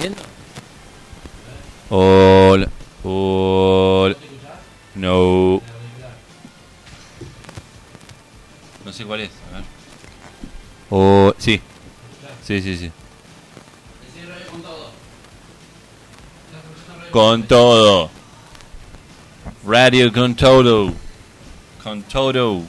haciendo? Hola. No. No sé cuál es. A ver. Oh, sí. Sí, sí, sí. Con todo. Radio con todo. Con todo.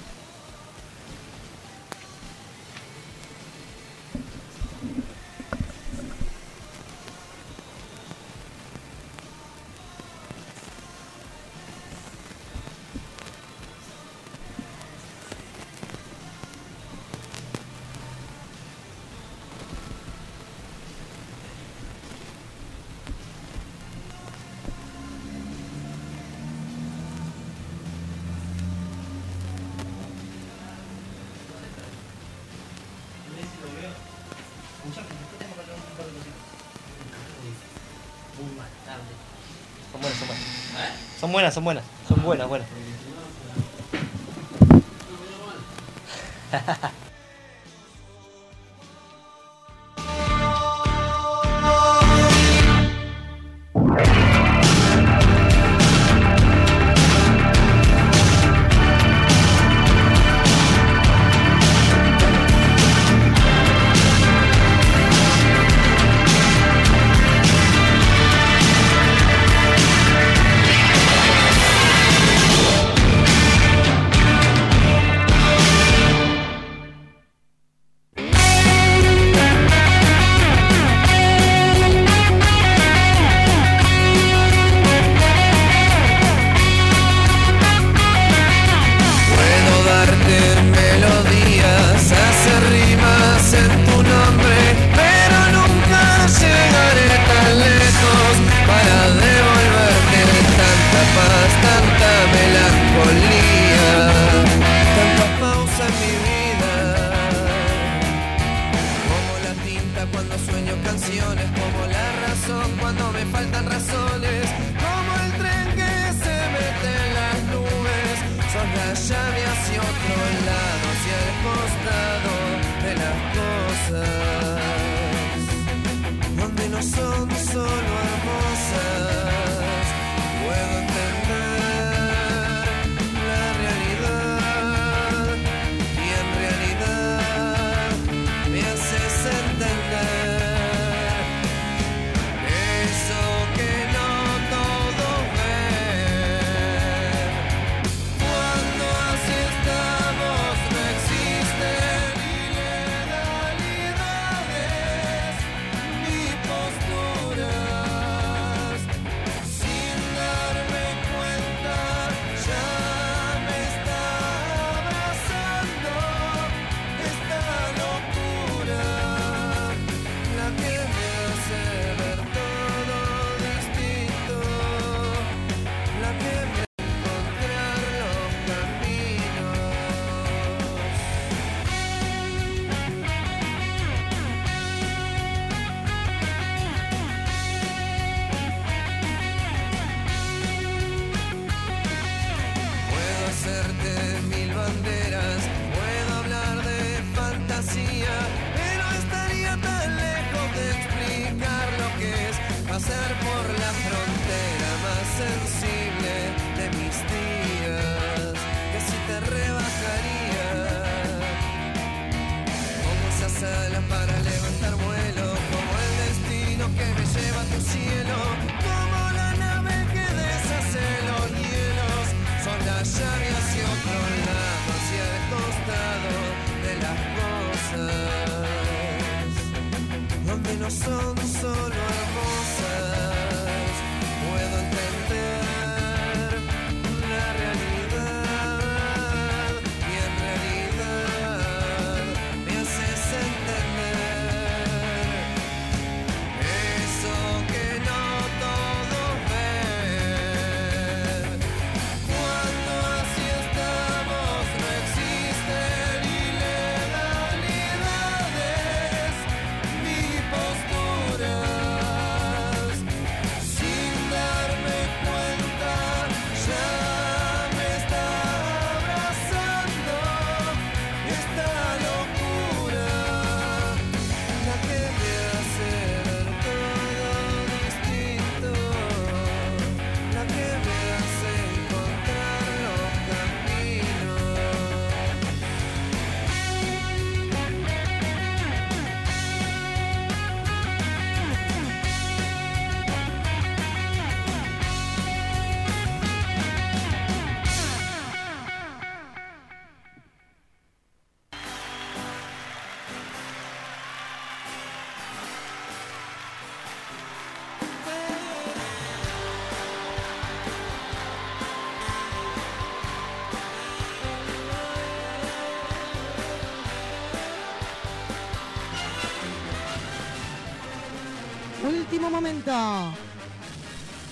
Momento.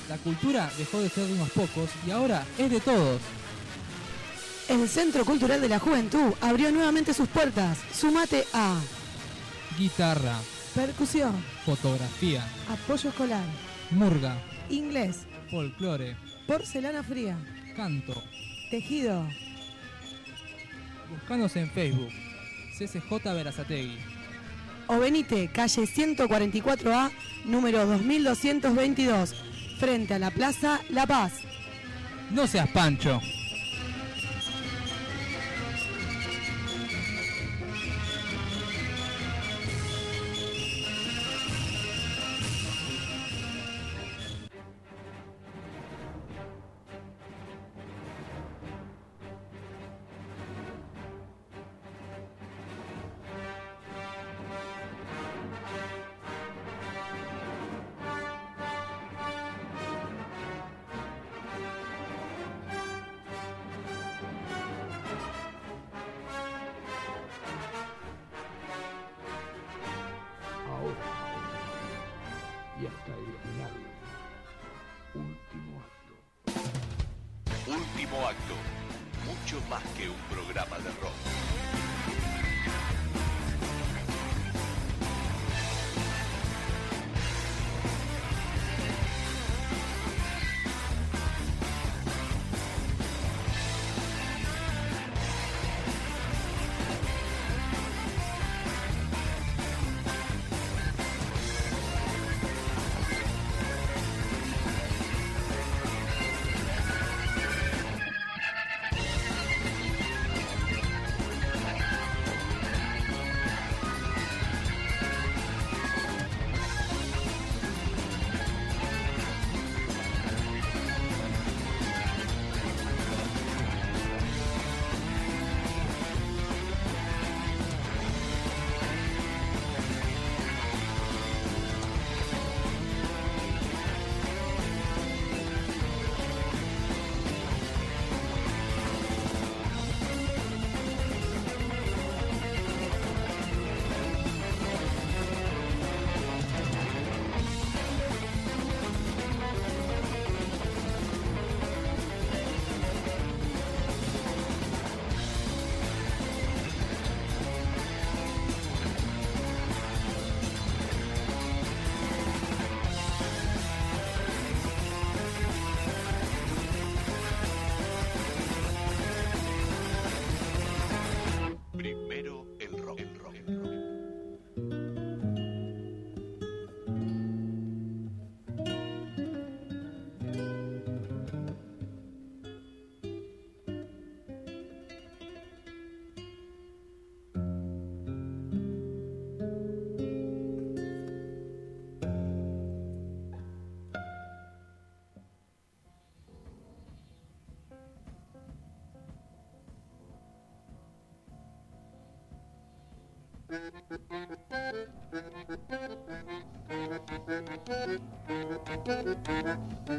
La cultura dejó de ser de unos pocos y ahora es de todos. El Centro Cultural de la Juventud abrió nuevamente sus puertas. Sumate a Guitarra, percusión, fotografía, apoyo escolar, murga, inglés, folclore, porcelana fría, canto. tejido. Buscanos en Facebook. CCJ Verazategui. O venite, calle 144A, número 2222, frente a la Plaza La Paz. No seas pancho. Acto. Mucho más que un programa de Thank you.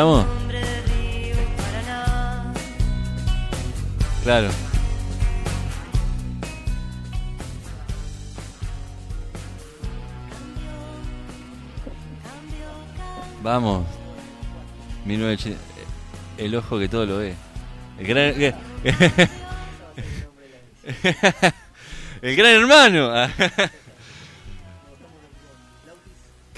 ¿Estamos? Claro. Vamos. 1980. El ojo que todo lo ve. El gran, el gran hermano.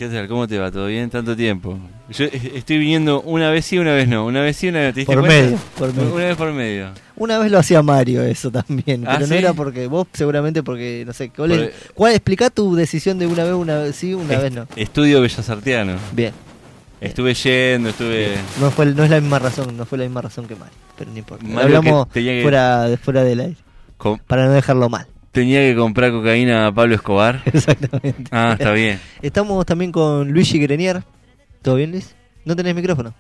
¿Qué tal? ¿Cómo te va? ¿Todo bien? Tanto tiempo. Yo eh, estoy viniendo una vez sí, una vez no. Una vez sí, una vez ¿te diste Por cuenta? medio, por medio. Una vez por medio. Una vez lo hacía Mario eso también, ¿Ah, pero no era porque vos seguramente porque no sé, ¿cuál, es- Por- cuál explicá tu decisión de una vez una vez sí, una vez no. Estudio Bellas Arteano. Bien. Estuve yendo, estuve. No fue no es la misma razón, no fue la misma razón que Mario, pero no importa. Mario hablamos que tenía que- fuera fuera del aire com- para no dejarlo mal. Tenía que comprar cocaína a Pablo Escobar. Exactamente. Ah, está bien. Estamos también con Luigi Grenier. ¿Todo bien, Luis? ¿No tenés micrófono?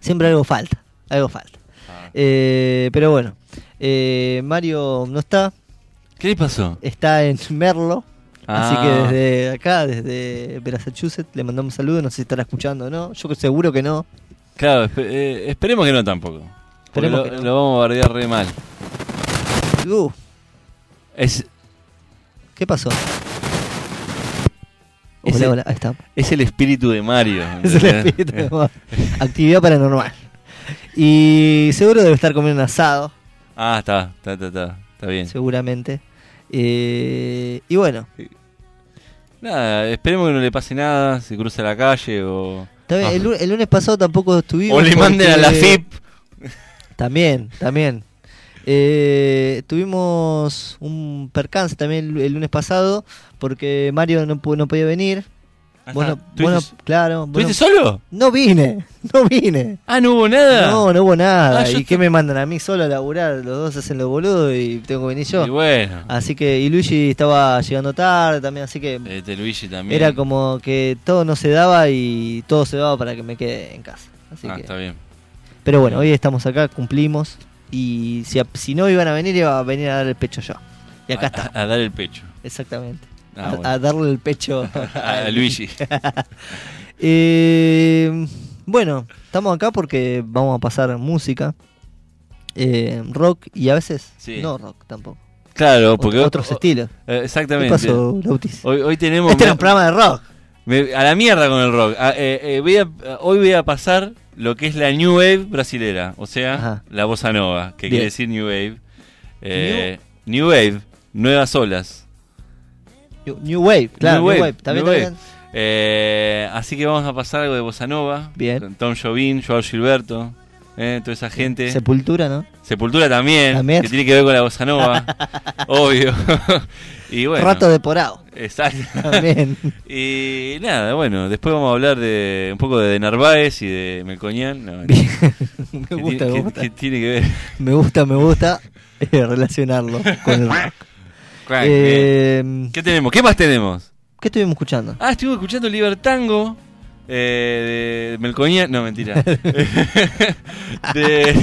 Siempre algo falta, algo falta. Ah. Eh, pero bueno, eh, Mario no está, ¿Qué le pasó? está en Merlo. Así Ah. que desde acá, desde Massachusetts, le mandamos saludos. No sé si estará escuchando o no. Yo seguro que no. Claro, eh, esperemos que no tampoco. Porque lo, que no. lo vamos a bardear re mal. Uh, Es, ¿Qué pasó? Es Hola, el- hola, ahí está. es el espíritu de Mario. Es el espíritu de Mario. Actividad paranormal. Y seguro debe estar comiendo un asado, Ah, está, está, está, está, está bien. seguramente. Eh, y bueno, Nada, esperemos que no le pase nada, se cruza la calle o... Ah. el, el lunes pasado tampoco estuvimos. O le manden a la FIP. También, también. Eh, tuvimos un percance también el, el lunes pasado porque Mario no, no podía venir. Bueno, ¿Tuviste- bueno, claro. ¿Tuviste solo? no vine, no vine. Ah, no hubo nada. No, no hubo nada. Ah, ¿Y qué me mandan a mí solo a laburar? Los dos hacen lo boludo y tengo que venir yo. Y bueno, Así que, y Luigi estaba llegando tarde también, así que este Luigi también. era como que todo no se daba y todo se daba para que me quede en casa. Así Ah, que, está bien. pero bueno, hoy estamos acá, cumplimos. Y si, si no iban a venir, iba a venir a dar el pecho yo. Y acá A- está, A, a dar el pecho. exactamente. Ah, a, bueno. a darle el pecho A Luigi. Eh, bueno, estamos acá porque vamos a pasar música, eh, rock y a veces Sí. no rock tampoco. Claro, porque... Ot- otros o- estilos. eh, ¿Qué exactamente. pasó, Lautis? Hoy, hoy tenemos... Este era un programa de rock. Me- a la mierda con el rock. Eh, eh, voy a- hoy voy a pasar lo que es la New Wave brasilera, o sea, Ajá. la bossa nova, que Bien. quiere decir New Wave. Eh, new... Wave, nuevas olas. New, New Wave, claro, New New Wave. Eh, así que vamos a pasar algo de bossa nova. Bien. Con Tom Jobim, Joao Gilberto, eh, toda esa gente. Sepultura, ¿no? Sepultura también, También. que tiene que ver con la bossa nova, obvio. y bueno, Rato de porado. exacto. También. Y nada, bueno, después vamos a hablar de un poco de Narváez y de Melcoñán. No, me gusta, me gusta. que tiene que ver. Me gusta, me gusta. eh, relacionarlo con el rock. Crack, Eh. ¿Qué tenemos? ¿Qué más tenemos? ¿Qué estuvimos escuchando? Ah, estuve escuchando Libertango eh, de Melcoña. No, mentira. de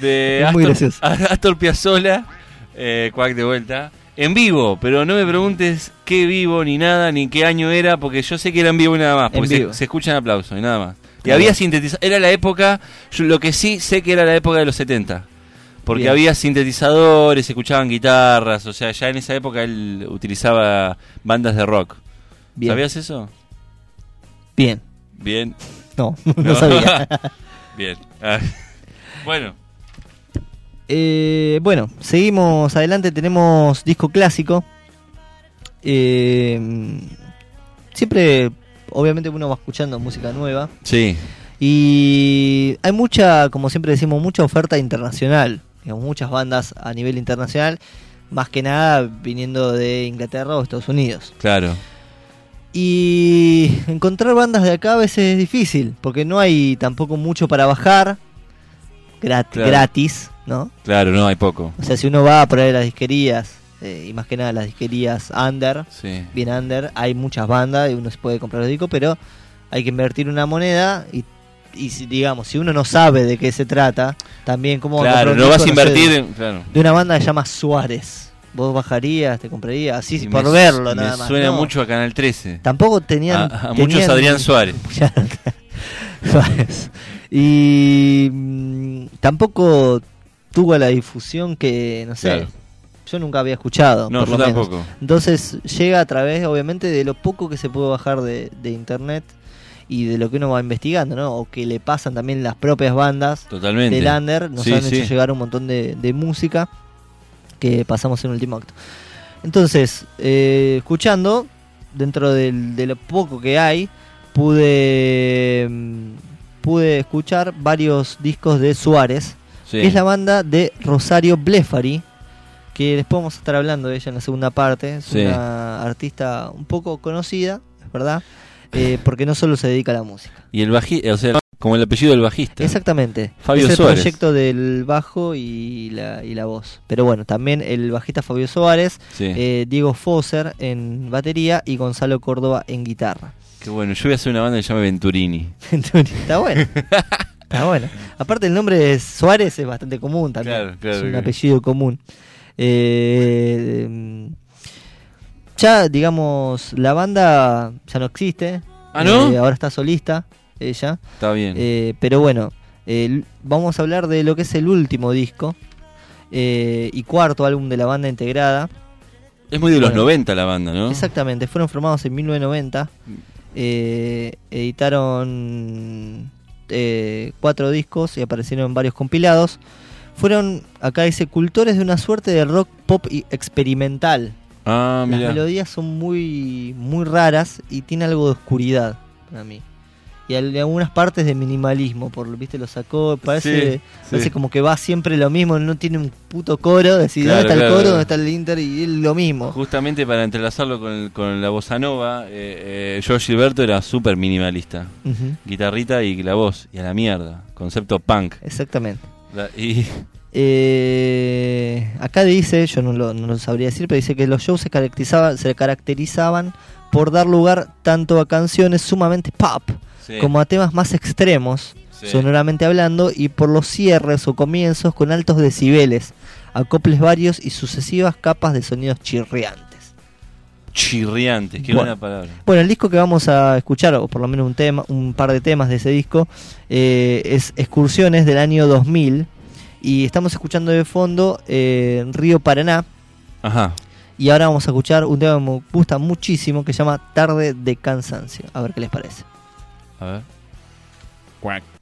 de gracioso. Astor Piazzolla, eh, Cuac de vuelta. En vivo, pero no me preguntes qué vivo ni nada, ni qué año era, porque yo sé que era en vivo y nada más, porque se, escuchan aplausos y nada más. Y había sintetizador, era la época, yo lo que sí sé que era la época de los 70. Porque Bien. había sintetizadores, se escuchaban guitarras, o sea, ya en esa época él utilizaba bandas de rock. Bien. ¿Sabías eso? Bien. Bien. No, no sabía. Bien. Ah. Bueno, Eh, bueno, seguimos adelante. Tenemos disco clásico. Eh, siempre, obviamente, uno va escuchando música nueva. sí, Y hay mucha, como siempre decimos, mucha oferta internacional. Digamos, muchas bandas a nivel internacional. Más que nada viniendo de Inglaterra o Estados Unidos. claro. Y encontrar bandas de acá a veces es difícil. Porque no hay tampoco mucho para bajar. Grat- Claro. Gratis, ¿no? Claro, no, hay poco. O sea, si uno va a por ahí a las disquerías, eh, y más que nada las disquerías under, Sí. bien under, hay muchas bandas y uno se puede comprar los discos, pero hay que invertir una moneda y, y si, digamos, si uno no sabe de qué se trata, también cómo Claro, no vas a sé, invertir de, en... Claro. de una banda que se llama Suárez. Vos bajarías, te comprarías, así Y por me- verlo me nada más. suena no. mucho a Canal 13. Tampoco tenían... A, a muchos Adrián Suárez. Suárez. Y mm, tampoco tuvo la difusión que, no sé, Claro. yo nunca había escuchado. No, por yo lo menos. tampoco. Entonces llega a través, obviamente, de lo poco que se puede bajar de, de internet y de lo que uno va investigando, ¿no? O que le pasan también las propias bandas Totalmente. del under, nos Sí, han sí. hecho llegar un montón de, de música que pasamos en último acto. Entonces, eh, escuchando, dentro del- de lo poco que hay, pude, mm, pude escuchar varios discos de Suárez, Sí. que es la banda de Rosario Blefari, que después vamos a estar hablando de ella en la segunda parte. Es Sí. una artista un poco conocida, es verdad, eh, porque no solo se dedica a la música. Y el bajista, o sea, como el apellido del bajista. Exactamente. Fabio es el Suárez. proyecto del bajo y la, y la voz. Pero bueno, también el bajista Fabio Suárez, Sí. eh, Diego Foser en batería y Gonzalo Córdoba en guitarra. Qué bueno, yo voy a hacer una banda que se llama Venturini. Está bueno. Está bueno. Aparte el nombre de Suárez es bastante común también. Claro, claro, es un claro. apellido común. Eh, ya, digamos, la banda ya no existe. ¿Ah, no? Eh, ahora está solista, ella. Está bien. Eh, pero bueno, vamos a hablar de lo que es el último disco eh, y cuarto álbum de la banda integrada. es muy de los bueno. 90 la banda, ¿no? Exactamente, fueron formados en 1990. Eh, editaron eh, cuatro discos y aparecieron varios compilados. Fueron, acá dice, cultores de una suerte de rock pop y experimental. Ah, Las melodías son muy, muy raras y tiene algo de oscuridad para mí. Y al- algunas partes de minimalismo, por lo viste, lo sacó, parece, Sí, parece sí. como que va siempre lo mismo, no tiene un puto coro, decir, Claro, ¿dónde está claro, el coro? claro. ¿Dónde está el inter? Y es lo mismo. Justamente para entrelazarlo con, con la bossa nova, eh, eh, Joe Gilberto era súper minimalista. Guitarrita y la voz, y a la mierda. Concepto punk. Exactamente. La- y Eh, acá dice, yo no lo, no lo sabría decir, pero dice que los shows se caracterizaban, se caracterizaban por dar lugar tanto a canciones sumamente pop Sí. como a temas más extremos, Sí. sonoramente hablando, y por los cierres o comienzos con altos decibeles, acoples varios y sucesivas capas de sonidos chirriantes. chirriantes, qué Bueno. buena palabra. Bueno, el disco que vamos a escuchar, o por lo menos un tema, un par de temas de ese disco, eh, es Excursiones del año 2000. Y estamos escuchando de fondo eh, Río Paraná. Ajá. Y ahora vamos a escuchar un tema que me gusta muchísimo que se llama Tarde de Cansancio. A ver qué les parece. A ver. Cuac.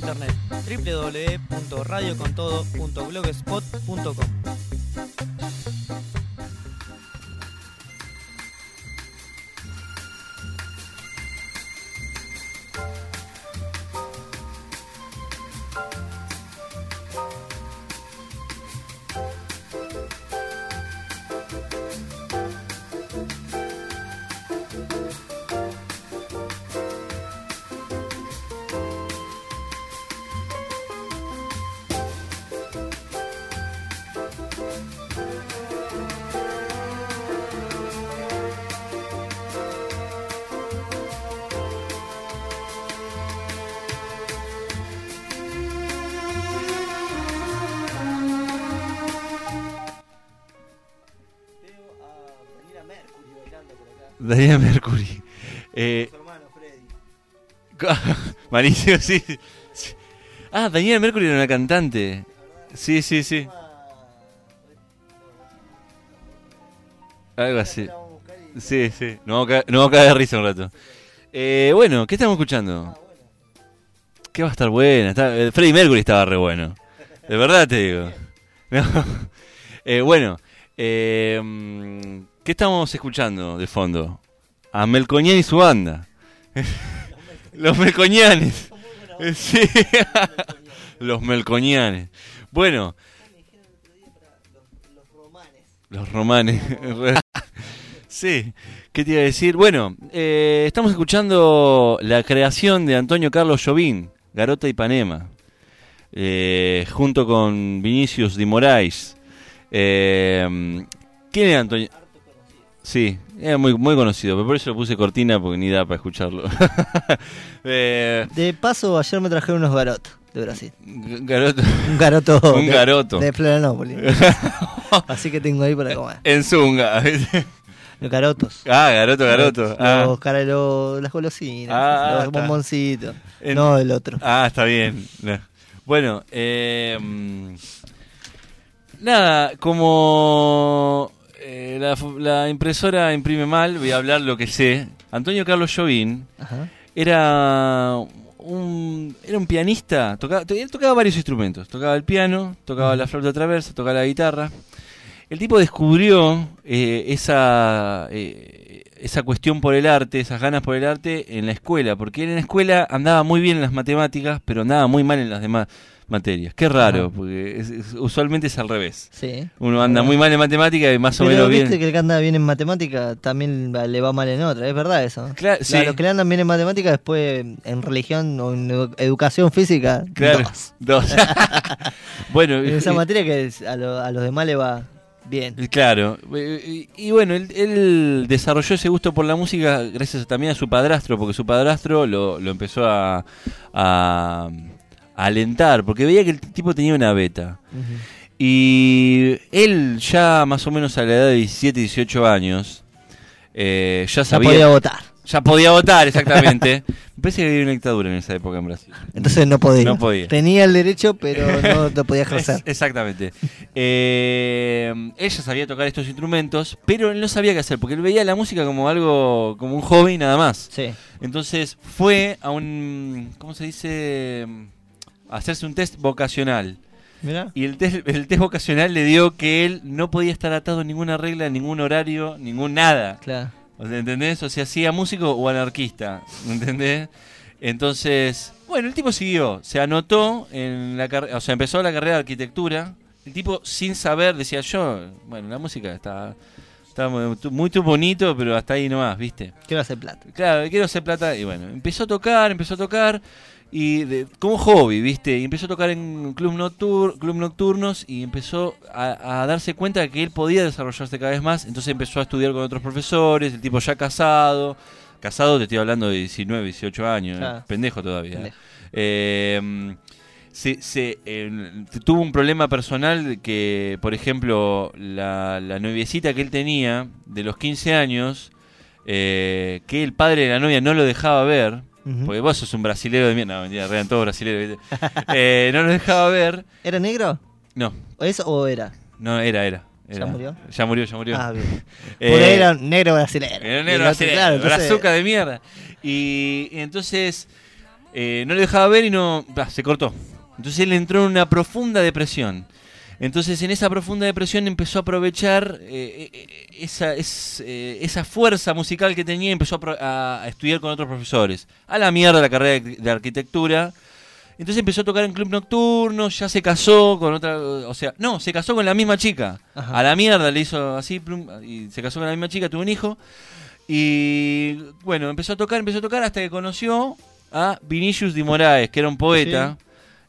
Internet www.radiocontodo.blogspot.com Daniela Mercury. Eh, Su hermano Freddy. Malísimo, sí. Ah, Daniela Mercury era una cantante. Sí, sí, sí. Algo así. Sí, sí. No vamos a caer de risa un rato. Eh, bueno, ¿qué estamos escuchando? ¿Qué va a estar buena? Está, eh, Freddie Mercury estaba re bueno. De verdad te digo. No. Eh, bueno, eh, mm, ¿qué estamos escuchando de fondo? A Melcoñán y su banda. Los Melcoñanes. Los Melcoñanes. Bueno, los romanes. sí, ¿qué te iba a decir? Bueno, eh, estamos escuchando la creación de Antonio Carlos Jobim, Garota Ipanema, eh, junto con Vinicius de Moraes. Eh, ¿Quién era Antonio? Sí, era muy, muy conocido, pero por eso lo puse cortina porque ni da para escucharlo. Eh, De paso, ayer me trajeron unos garotos de Brasil. Garoto. Un garoto. Un de- garoto. De Florianópolis. Así que tengo ahí para comer. En Zunga. Los garotos. ah, Garoto, Garoto. Los, Ah. caralos, las golosinas. Ah, los está. bomboncitos. En- No, el otro. Ah, está bien. No. Bueno, eh, mm, nada, como eh, la, impresora imprime mal, voy a hablar lo que sé. Antonio Carlos Jobim era un, era un pianista, tocaba, él tocaba varios instrumentos, tocaba el piano, tocaba la flauta traversa, tocaba la guitarra. El tipo descubrió eh, esa, eh, esa cuestión por el arte, esas ganas por el arte en la escuela, porque él en la escuela andaba muy bien en las matemáticas, pero andaba muy mal en las demás materias. Qué raro, porque es- es- usualmente es al revés. Sí. Uno anda muy mal en matemáticas y más o menos viste bien. que el que anda bien en matemática también le va mal en otra, es verdad eso. Claro, La- sí. Los que le andan bien en matemática después en religión o en edu- educación física, Claro, dos. dos. bueno, En esa y- materia que a, lo- a los demás le va bien. Claro, eh, y, y bueno, él, él desarrolló ese gusto por la música gracias también a su padrastro, porque su padrastro lo, lo empezó a alentar, porque veía que el tipo tenía una beta. Y él ya más o menos a la edad de 17, 18 años, eh, ya Ya sabía... podía votar. Ya podía votar, exactamente. Me parece que había una dictadura en esa época en Brasil. Entonces no podía. No podía. Tenía el derecho, pero no lo podía Es- ejercer. exactamente. Eh, ella sabía tocar estos instrumentos, pero él no sabía qué hacer, porque él veía la música como algo, como un hobby nada más. Sí. Entonces fue a un, ¿cómo se dice? Hacerse un test vocacional. Mira. Y el test, el test vocacional le dio que él no podía estar atado a ninguna regla, ningún horario, ningún nada. Claro. ¿Entendés? O sea, hacía músico o anarquista. ¿Entendés? Entonces, bueno, el tipo siguió. Se anotó en la carrera. O sea, empezó la carrera de arquitectura. El tipo, sin saber, decía yo. Bueno, la música está, está muy, muy bonito, pero hasta ahí nomás, ¿viste? Quiero hacer plata. Claro, quiero hacer plata. Y bueno, empezó a tocar, empezó a tocar. Y de- como hobby, ¿viste? Y empezó a tocar en club, noctur, club nocturnos y empezó a, a darse cuenta de que él podía desarrollarse cada vez más. Entonces empezó a estudiar con otros profesores, el tipo ya casado. Casado te estoy hablando de 19, 18 años, ¿eh? Pendejo todavía. Pendejo. Eh, se, se, eh, tuvo un problema personal que, por ejemplo, la, la noviecita que él tenía de los 15 años eh, que el padre de la novia no lo dejaba ver, Ujú. porque vos sos un brasilero de mierda, no, mentira, eran todos brasileros. Eh, no lo dejaba ver, ¿Era negro? no, ¿Es o era? no, era, era. ¿Ya era. murió? Ya murió, ya murió. Ah, bien. Eh, Porque era un negro brasilero. Era un negro brasilero, claro, entonces- brazuca de mierda. Y, y entonces eh, no le dejaba ver y no. bah, se cortó. Entonces él entró en una profunda depresión. Entonces en esa profunda depresión empezó a aprovechar eh, eh, esa, es- eh, esa fuerza musical que tenía y empezó a, a- estudiar con otros profesores. A la mierda la carrera de, de arquitectura. Entonces empezó a tocar en club nocturno, ya se casó con otra, o sea, no, se casó con la misma chica. Ajá. A la mierda le hizo así, plum, y se casó con la misma chica, tuvo un hijo. Y bueno, empezó a tocar, empezó a tocar hasta que conoció a Vinicius de Moraes, que era un poeta,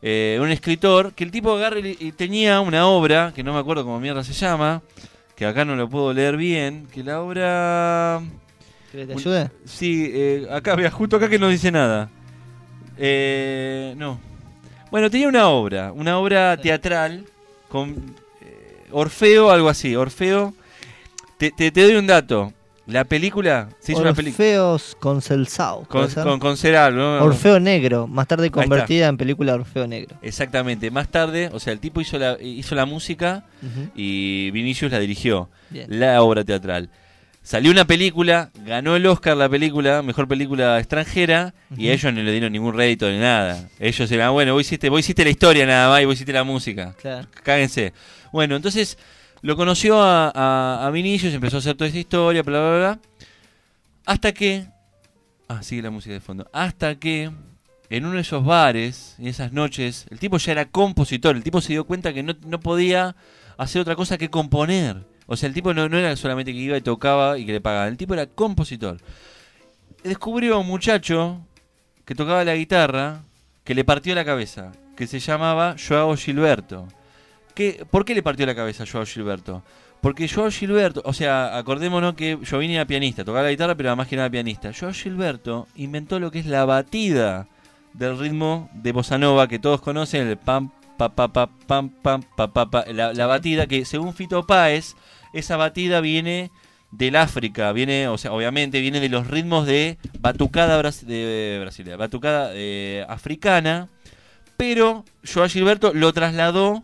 eh, un escritor, que el tipo agarra y, tenía una obra, que no me acuerdo cómo mierda se llama, que acá no lo puedo leer bien, que la obra... ¿Querés que te ayude? Sí, eh, acá, vea, justo acá que no dice nada. Eh, no. Bueno, tenía una obra, una obra teatral con eh, Orfeo, algo así. Orfeo. Te, te, te doy un dato. La película se hizo una película Orfeos con Celsao. con, con, con Ceral, ¿no? Orfeo Negro, más tarde convertida en película Orfeo Negro. Exactamente. Más tarde, o sea, el tipo hizo la, hizo la música y Vinicius la dirigió. Bien. La obra teatral. Salió una película, ganó el Oscar la película, mejor película extranjera, y a ellos no le dieron ningún rédito ni nada. Ellos eran, bueno, vos hiciste, vos hiciste la historia nada más y vos hiciste la música. Claro. Cáguense. Bueno, entonces lo conoció a, a, a Vinicius, empezó a hacer toda esa historia, bla, bla, bla. Hasta que. Ah, sigue la música de fondo. Hasta que en uno de esos bares, en esas noches, el tipo ya era compositor. El tipo se dio cuenta que no, no podía hacer otra cosa que componer. O sea, el tipo no, no era solamente que iba y tocaba y que le pagaban. El tipo era compositor. Descubrió a un muchacho que tocaba la guitarra que le partió la cabeza, que se llamaba Joao Gilberto. ¿Qué, ¿Por qué le partió la cabeza a Joao Gilberto? Porque Joao Gilberto, o sea, acordémonos que Jovini era pianista, tocaba la guitarra, pero además que nada pianista. Joao Gilberto inventó lo que es la batida del ritmo de bossa nova que todos conocen, el pam, pa, pa, pa, pam, pam, pa, pa, pa, la, batida que según Fito Páez, esa batida viene del África, viene, o sea, obviamente viene de los ritmos de batucada de batucada eh, africana, pero Joao Gilberto lo trasladó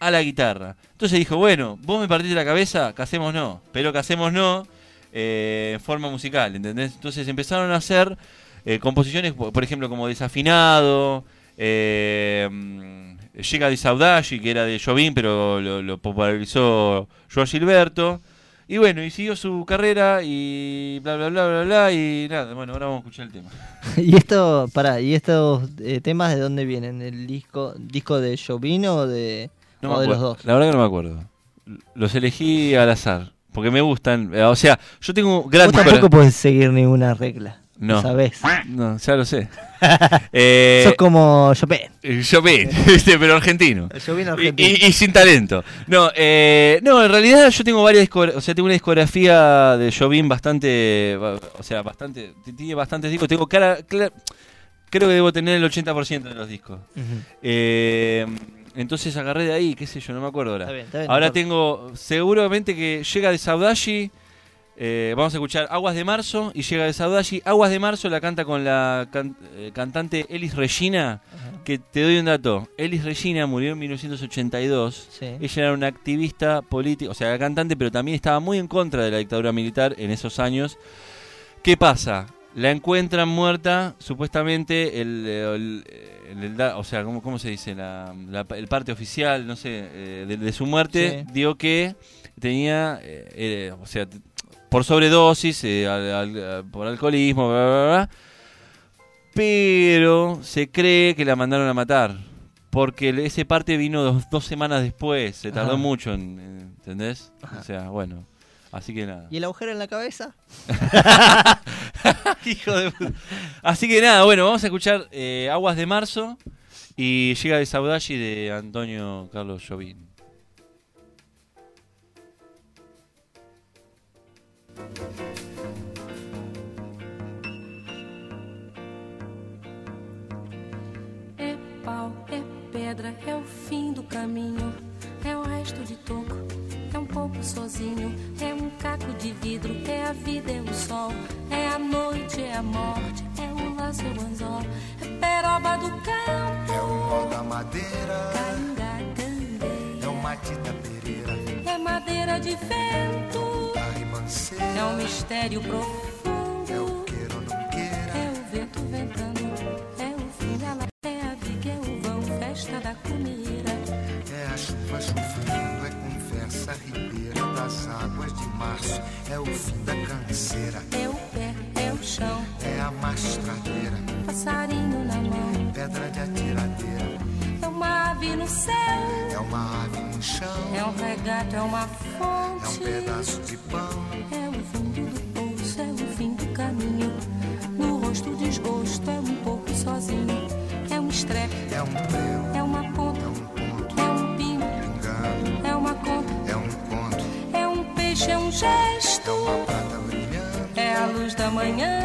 a la guitarra. Entonces dijo, bueno, vos me partiste la cabeza, casemos no, pero casemos no eh, en forma musical, ¿entendés? Entonces empezaron a hacer eh, composiciones, por ejemplo, como Desafinado, eh, mm, Llega de Saudagi, que era de Jobim, pero lo, popularizó Joao Gilberto. Y bueno, y siguió su carrera y bla, bla, bla, bla, bla, y nada, bueno, ahora vamos a escuchar el tema. y esto, pará, ¿y estos temas de dónde vienen? ¿El disco disco de Jovino o de, No o de los dos? La verdad que no me acuerdo. Los elegí al azar, porque me gustan. eh, O sea, yo tengo Vos gratis tampoco podés seguir ninguna regla. No. ¿Sabés? No, ya lo sé. eh, Sos como Chopin. Vi, ¿viste? pero argentino. Y, argentino. y- y sin talento. No, eh, no, en realidad yo tengo varias o sea, tengo una discografía de Jovin bastante, ba- o sea, bastante, tiene bastantes discos. Tengo cara, creo que debo tener el 80% de los discos. Eh, entonces agarré de ahí, qué sé yo, no me acuerdo ahora. Está bien, está bien, ahora no tengo, seguramente que llega de Saudashi. eh, vamos a escuchar Aguas de Marzo y llega de Saudashi. Aguas de Marzo la canta con la can- eh, cantante Elis Regina. Que te doy un dato. Elis Regina murió en 1982. Sí. Ella era una activista política, o sea, era cantante, pero también estaba muy en contra de la dictadura militar en esos años. ¿Qué pasa? La encuentran muerta, supuestamente, el, el- el- el da- o sea, ¿cómo, cómo se dice? La, la- el parte oficial, no sé, eh, de, de su muerte, Sí. dio que tenía, eh, eh, o sea, por sobredosis, eh, al- al- por alcoholismo, bla, bla, bla, pero se cree que la mandaron a matar. Porque ese parte vino dos, dos semanas después, se tardó Ajá. mucho, en, en- ¿entendés? Ajá. O sea, bueno, así que nada. ¿Y el agujero en la cabeza? Hijo de puta. Así que nada, bueno, vamos a escuchar eh, Aguas de Marzo y Llega de Saudashi de Antonio Carlos Jobim. É pau, é pedra, é o fim do caminho, é o resto de toco, pouco sozinho. É um caco de vidro, é a vida, é o sol. É a noite, é a morte, é o laço, é o anzol. É peroba do campo. É o nó da madeira, Caingá, candeia. é o matita pereira, É madeira de vento. É um mistério profundo. É o queira ou não queira, É o vento ventando. É o fim da la... É a viga, é o vão, festa da comeira. é a chuva chovendo, das águas de março. É o fim da canseira, É o pé, é o chão. é a mastradeira, Passarinho na mão. pedra de atiradeira. É uma ave no céu. É uma ave no chão, É um regato, é uma é um fonte. pedaço de pão. É o fundo do poço, é o fim do caminho. No rosto desgosto, é um pouco sozinho. É um estrepe, É um prego, é gesto. é brilhando, É a luz da manhã.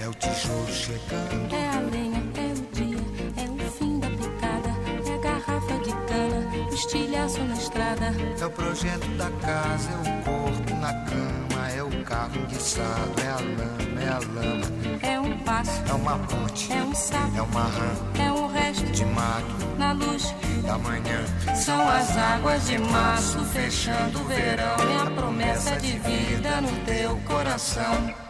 é o tijolo chegando. É a lenha, é o dia. É o fim da picada. É a garrafa de cana. O estilhaço na estrada. É o projeto da casa, é o corpo na cama, é o carro enguiçado, é a lama, é a lama, É um passo. é uma ponte, É um sapo. é uma rã É um de mato Na luz. da manhã. São as águas de março fechando o verão e a promessa de vida no teu coração.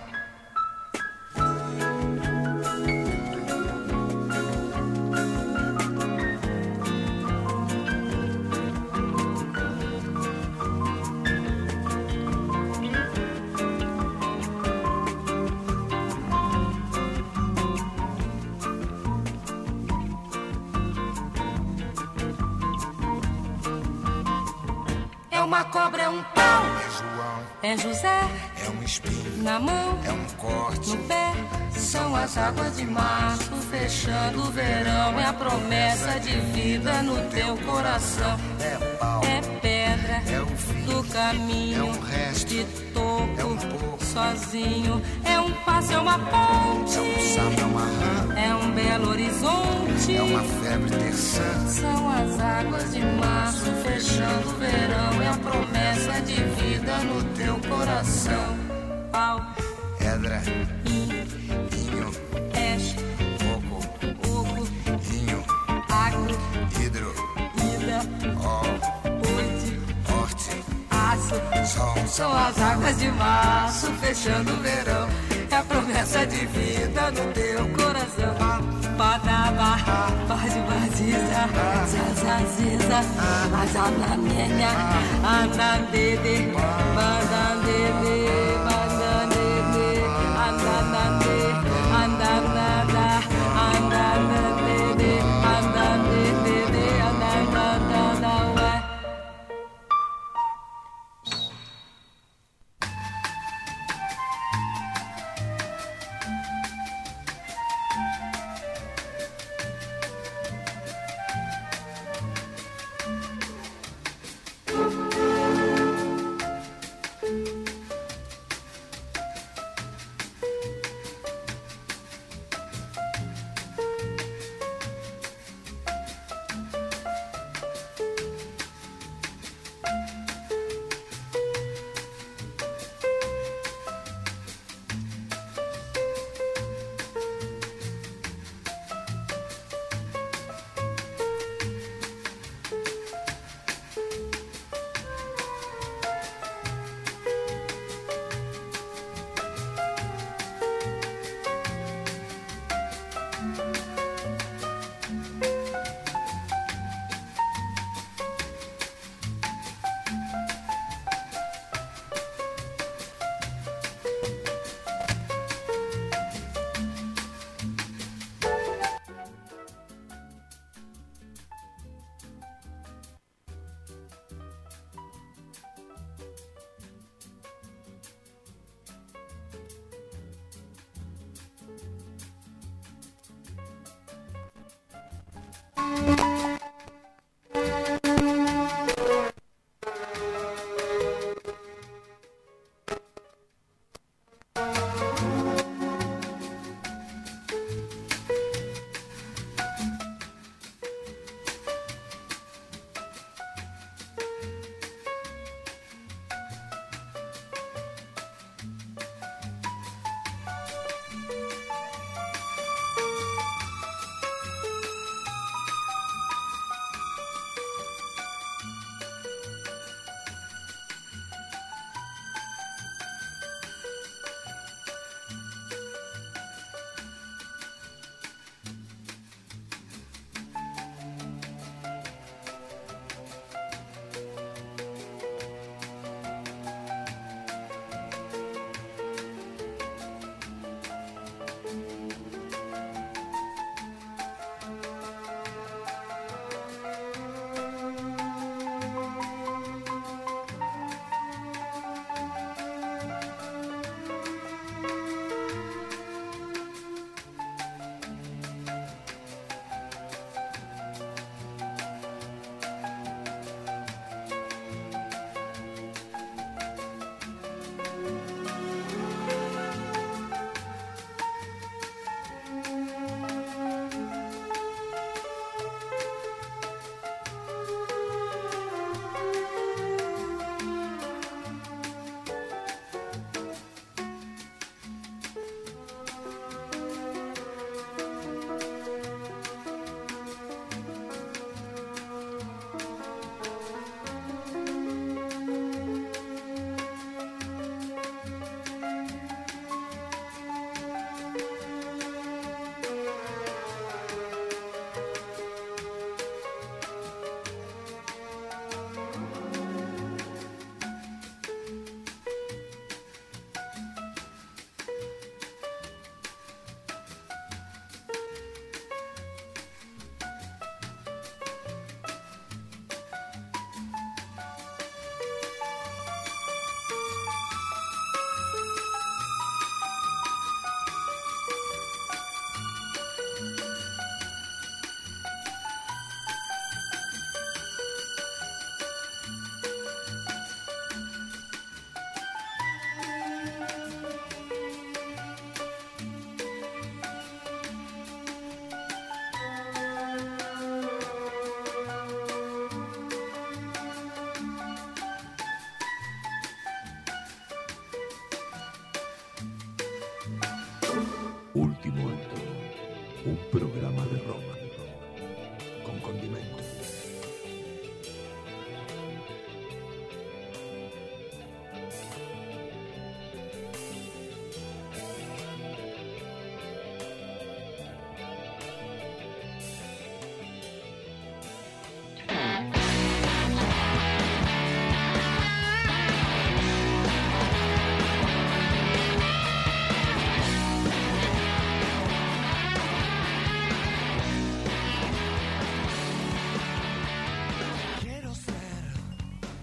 As águas de março fechando o verão. É a promessa de vida no teu coração. é pau, É pedra é o fim, do caminho. é um resto, de topo, é um pouco, sozinho. É um passo, é uma é um ponte. sapo, é uma rã, É um belo horizonte. é uma febre terçã, São as águas de março fechando o verão. É a promessa de vida no teu coração. Pau, pedra, São as águas de março fechando o verão. É a promessa de vida no teu coração. Badaba, bade badiza, zazaziza, azanamenha, anandede, bandandede,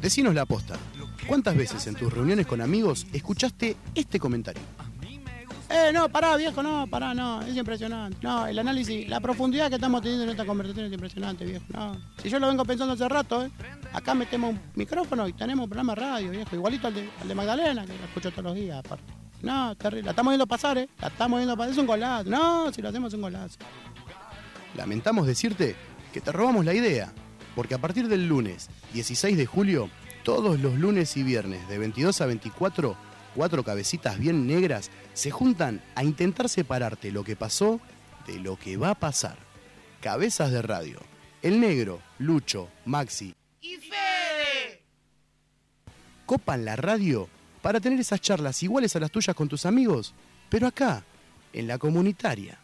Decinos la posta. ¿Cuántas veces en tus reuniones con amigos escuchaste este comentario? Eh, no, pará, viejo, no, pará, no, es impresionante. No, el análisis, la profundidad que estamos teniendo en esta conversación es impresionante, viejo. No, si yo lo vengo pensando hace rato, ¿eh? Acá metemos un micrófono y tenemos un programa de radio, viejo, igualito al de, al de Magdalena, que lo escucho todos los días, aparte. No, terrible, la estamos viendo pasar, ¿eh? La estamos viendo pasar, es un golazo. No, si lo hacemos es un golazo. Lamentamos decirte que te robamos la idea, porque a partir del lunes 16 de julio, todos los lunes y viernes de 22 a 24, cuatro cabecitas bien negras se juntan a intentar separarte lo que pasó de lo que va a pasar. Cabezas de radio. El negro, Lucho, Maxi ¡Y Fede! copan la radio para tener esas charlas iguales a las tuyas con tus amigos, pero acá, en la comunitaria.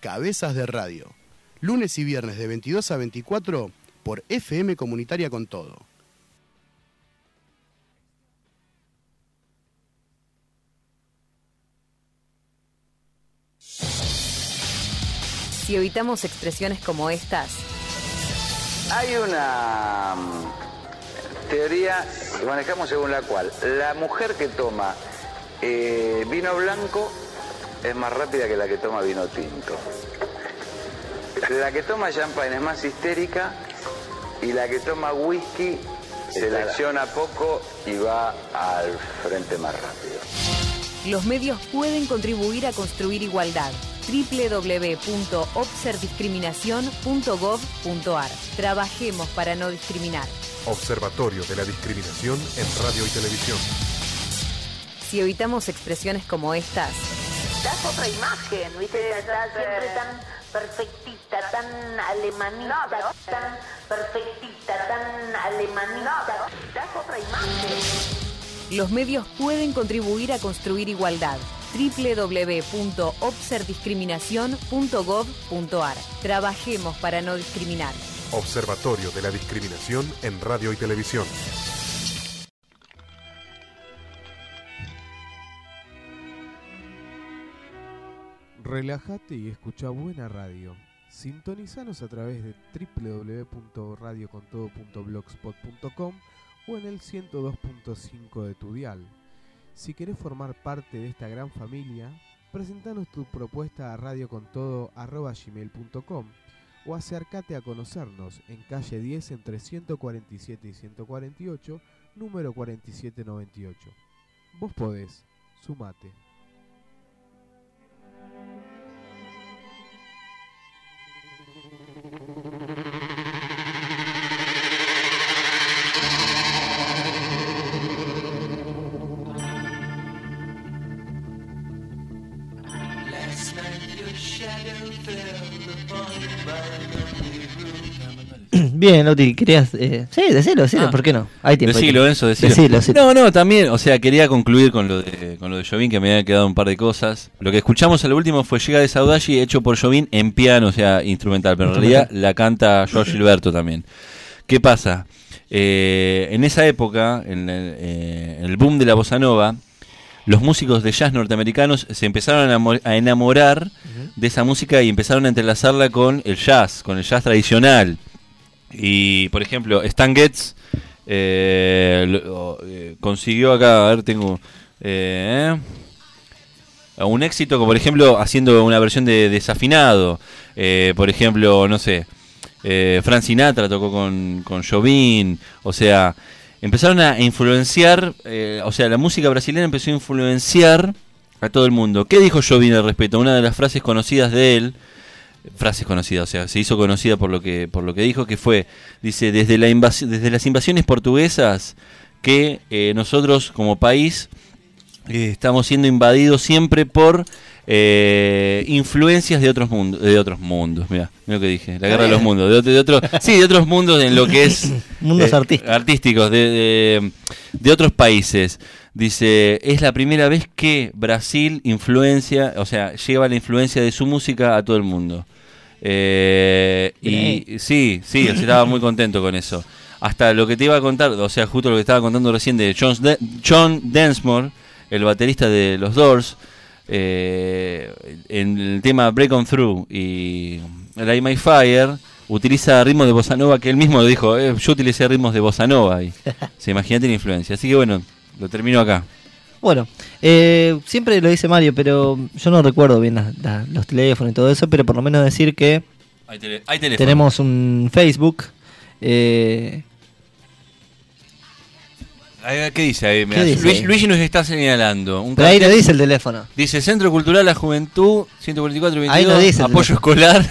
Cabezas de radio. Lunes y viernes de 22 a 24 por FM Comunitaria con todo. Si evitamos expresiones como estas, Hay una mm, teoría que manejamos según la cual la mujer que toma eh, vino blanco es más rápida que la que toma vino tinto. La que toma champagne es más histérica y la que toma whisky selecciona poco y va al frente más rápido. los medios pueden contribuir a construir igualdad. www.obserdiscriminación.gov.ar Trabajemos para no discriminar. Observatorio de la Discriminación en Radio y Televisión. Si evitamos expresiones como estas, Das otra imagen, ¿viste? Estás siempre tan perfectita, tan alemanita, tan perfectita, tan alemanita. Das otra imagen. los medios pueden contribuir a construir igualdad. www.obserdiscriminación.gov.ar Trabajemos para no discriminar. Observatorio de la Discriminación en Radio y Televisión. Relájate y escucha buena radio. Sintonizanos a través de www.radiocontodo.blogspot.com o en el 102.5 de tu dial. Si querés formar parte de esta gran familia, presentanos tu propuesta a radiocontodo.gmail.com o acércate a conocernos en calle 10 entre 147 y 148, número 4798. Vos podés, sumate. Thank you. Bien, Oti, querías. Eh, sí, decilo, decilo, Ah. ¿por qué no? Hay tiempo. Decilo. Enzo, decilo. Decilo, decilo. No, no, también, o sea, quería concluir con lo de con lo de Jovín, que me había quedado un par de cosas. Lo que escuchamos al último fue Llega de Saudashi, hecho por Jovín en piano, o sea, instrumental, pero en realidad la canta George Gilberto también. ¿Qué pasa? Eh, en esa época, en el, eh, en el boom de la bossa nova, los músicos de jazz norteamericanos se empezaron a enamorar de esa música y empezaron a entrelazarla con el jazz, con el jazz tradicional. Y, por ejemplo, Stan Getz eh, lo- eh, consiguió acá, a ver, tengo eh, un éxito, como por ejemplo, haciendo una versión de desafinado. Eh, por ejemplo, no sé, eh, Frank Sinatra tocó con, con Jobim, o sea, empezaron a influenciar, o sea, la música brasileña empezó a influenciar a todo el mundo. ¿Qué dijo Jobim al respecto? Una de las frases conocidas de él, frases conocidas, o sea, se hizo conocida por lo que por lo que dijo que fue, dice, desde la desde las invasiones portuguesas que eh, nosotros como país eh, estamos siendo invadidos siempre por eh, influencias de otros mundos, de otros mundos, mira, lo que dije, la guerra de los mundos, de, otro- de otro- sí, de otros mundos en lo que es Mundos artísticos. artísticos de, de- de otros países. Dice, es la primera vez que Brasil influencia, o sea, lleva la influencia de su música a todo el mundo. Eh, y sí, sí, estaba muy contento con eso. Hasta lo que te iba a contar, o sea, justo lo que estaba contando recién de John, De- John Densmore, el baterista de los Doors, eh, en el tema Break On Through y Light My Fire, utiliza ritmos de bossa nova que él mismo dijo, eh, yo utilicé ritmos de bossa nova y se imagínate la influencia. Así que bueno, lo termino acá. Bueno, eh, siempre lo dice Mario, pero yo no recuerdo bien la- la- los teléfonos y todo eso, pero por lo menos decir que Hay, tele- hay teléfono. tenemos un Facebook. eh, ¿Qué dice ahí? Mirá, ¿Qué dice Luigi, nos está señalando. Un pero ahí no dice el teléfono. Dice Centro Cultural La Juventud, 144 22, Ahí no dice apoyo escolar.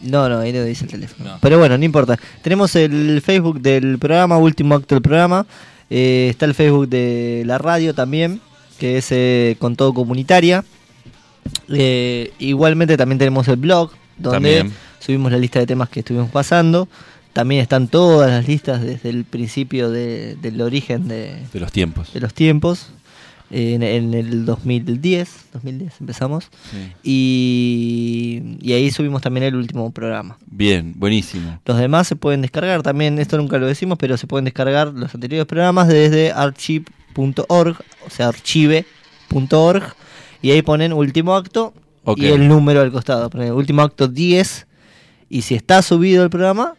No, no, ahí no dice el teléfono. Pero bueno, no importa. Tenemos el Facebook del programa, último acto del programa. Eh, está el Facebook de la radio también, que es eh, con todo comunitaria. Eh, igualmente también tenemos el blog, donde También. subimos la lista de temas que estuvimos pasando. También están todas las listas desde el principio de- del origen de, De los tiempos. de los tiempos. En, en el 2010, 2010 empezamos. Sí. Y, y ahí subimos también el último programa. Bien, buenísimo. Los demás se pueden descargar también, esto nunca lo decimos, pero se pueden descargar los anteriores programas desde archive.org, o sea, archive.org, y ahí ponen último acto y el número al costado. Ponen último acto 10, y si está subido el programa,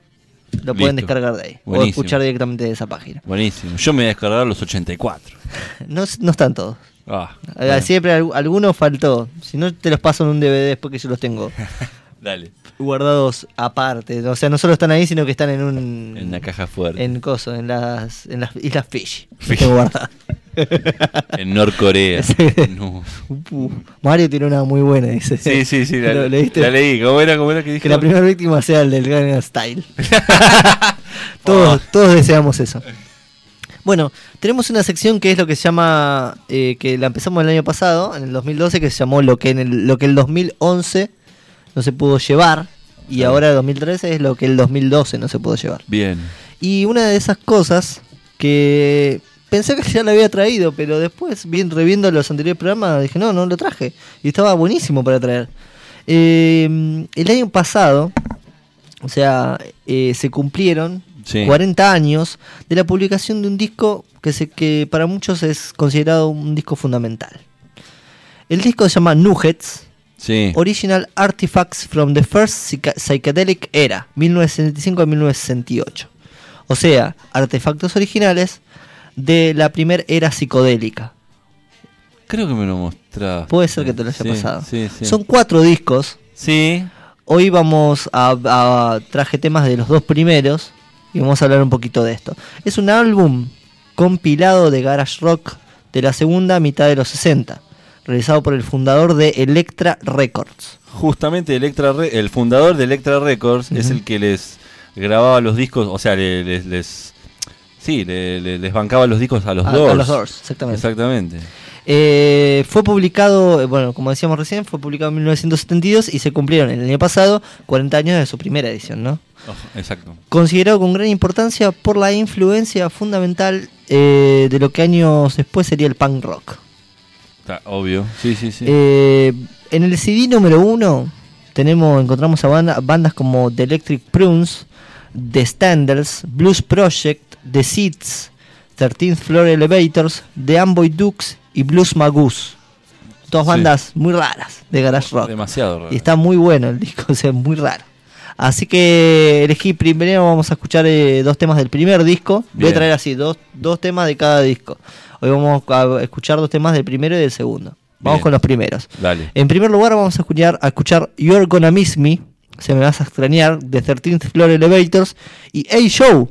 lo pueden descargar de ahí, o Buenísimo. escuchar directamente de esa página. Buenísimo. Yo me voy a descargar los 84. No, no están todos. Ah, Eh, bueno. Siempre al- alguno faltó. Si no, te los paso en un DVD después que yo los tengo Dale. Guardados aparte. O sea, no solo están ahí, sino que están en un. En la caja fuerte. En coso, en las, en las Islas guardados. En Norcorea. No. Mario tiene una muy buena, dice. Sí, sí, sí, la, ¿Lo leíste? la leí. ¿Cómo era? ¿Cómo era que dijo? Que la primera víctima sea el del Gangnam Style. todos, todos deseamos eso. Bueno, tenemos una sección que es lo que se llama, eh, que la empezamos el año pasado, en el 2012, que se llamó lo que en el, lo que el 2011 no se pudo llevar, y ahora el 2013 es lo que el 2012 no se pudo llevar. Bien. Y una de esas cosas que pensé que ya la había traído, pero después, bien reviendo los anteriores programas, dije, no, no lo traje. Y estaba buenísimo para traer. Eh, el año pasado, o sea, eh, se cumplieron Sí. 40 años de la publicación de un disco que, se, que para muchos es considerado un disco fundamental. El disco se llama Nuggets. Sí. Original Artifacts from the First Psychedelic Era, 1965 a 1968. O sea, artefactos originales de la primera era psicodélica. Creo que me lo mostraste. Puede ser que te lo haya Sí, pasado. Sí, sí. Son cuatro discos. Sí. Hoy vamos a, a- traje temas de los dos primeros y vamos a hablar un poquito de esto. Es un álbum compilado de garage rock de la segunda mitad de los 60, realizado por el fundador de Electra Records. Justamente Electra Re- el fundador de Electra Records es el que les grababa los discos, o sea, le- les, les sí, le- le- les bancaba los discos a los A- a Doors. los Doors, exactamente. Exactamente. Eh, fue publicado, eh, bueno, como decíamos recién, fue publicado en 1972 y se cumplieron el año pasado 40 años de su primera edición, ¿no? Ojo, exacto. Considerado con gran importancia por la influencia fundamental eh, de lo que años después sería el punk rock. Está obvio. Sí, sí, sí. Eh, en el CD número uno tenemos, encontramos a banda- bandas como The Electric Prunes, The Standards, Blues Project, The Seeds, 13th Floor Elevators, The Amboy Dukes y Blues. Todas Sí. bandas muy raras de garage rock. Demasiado raro. Y está muy bueno el disco, o sea, muy raro. Así que elegí primero, vamos a escuchar eh, dos temas del primer disco. Voy a traer así, dos, dos temas de cada disco. Hoy vamos a escuchar dos temas del primero y del segundo. Vamos Bien. con los primeros. Dale. En primer lugar vamos a escuchar, a escuchar You're Gonna Miss Me, Se me vas a extrañar, de 13th Floor Elevators y A-Show,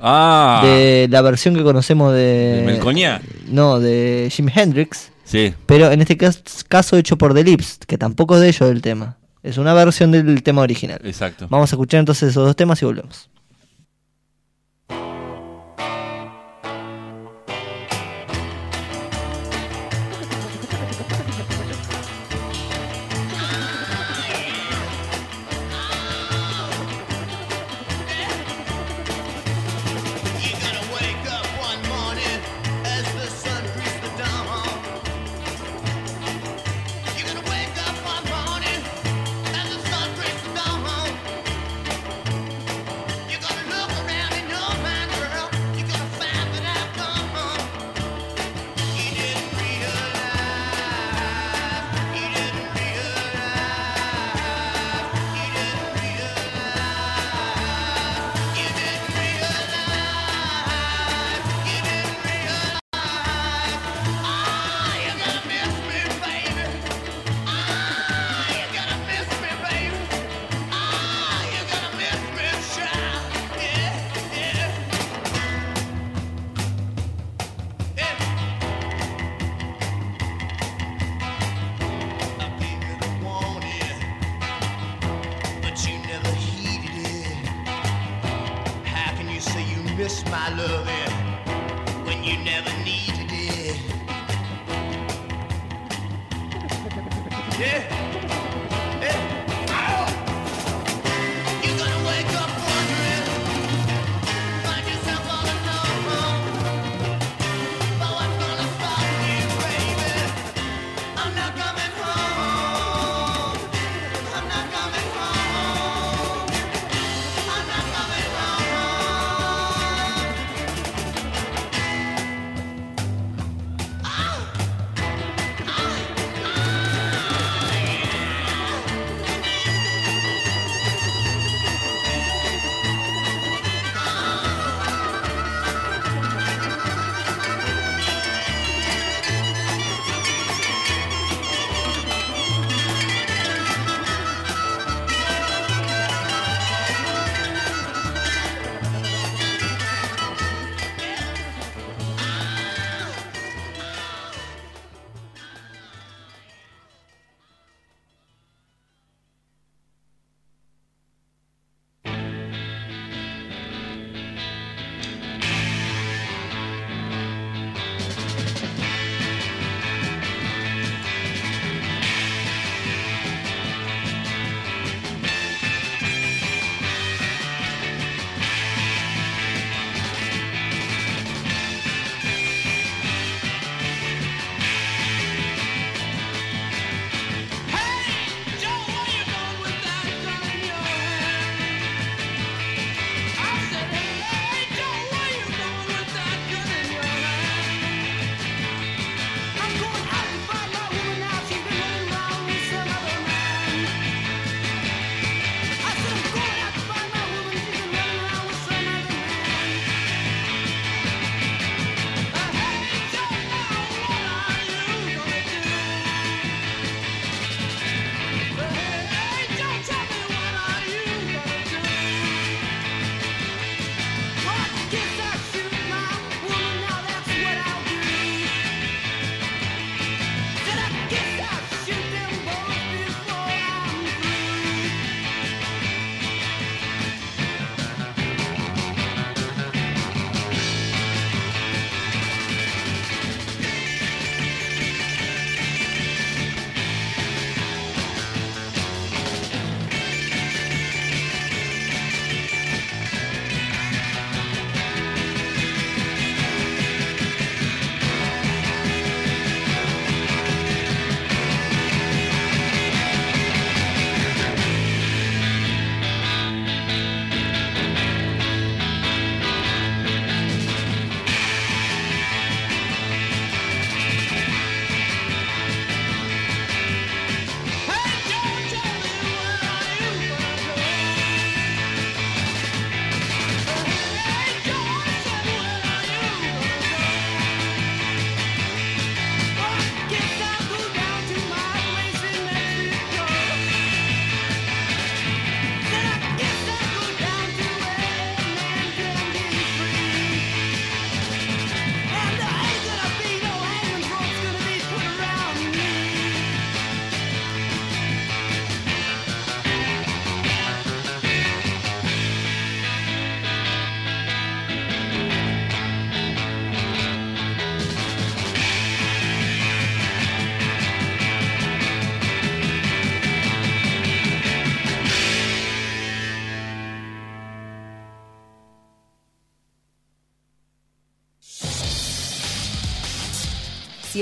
Ah. de la versión que conocemos de... ¿De Melcoñá? No, de Jimi Hendrix. Sí. Pero en este cas- caso hecho por The Lips, que tampoco es de ellos el tema. Es una versión del tema original. Exacto. Vamos a escuchar entonces esos dos temas y volvemos.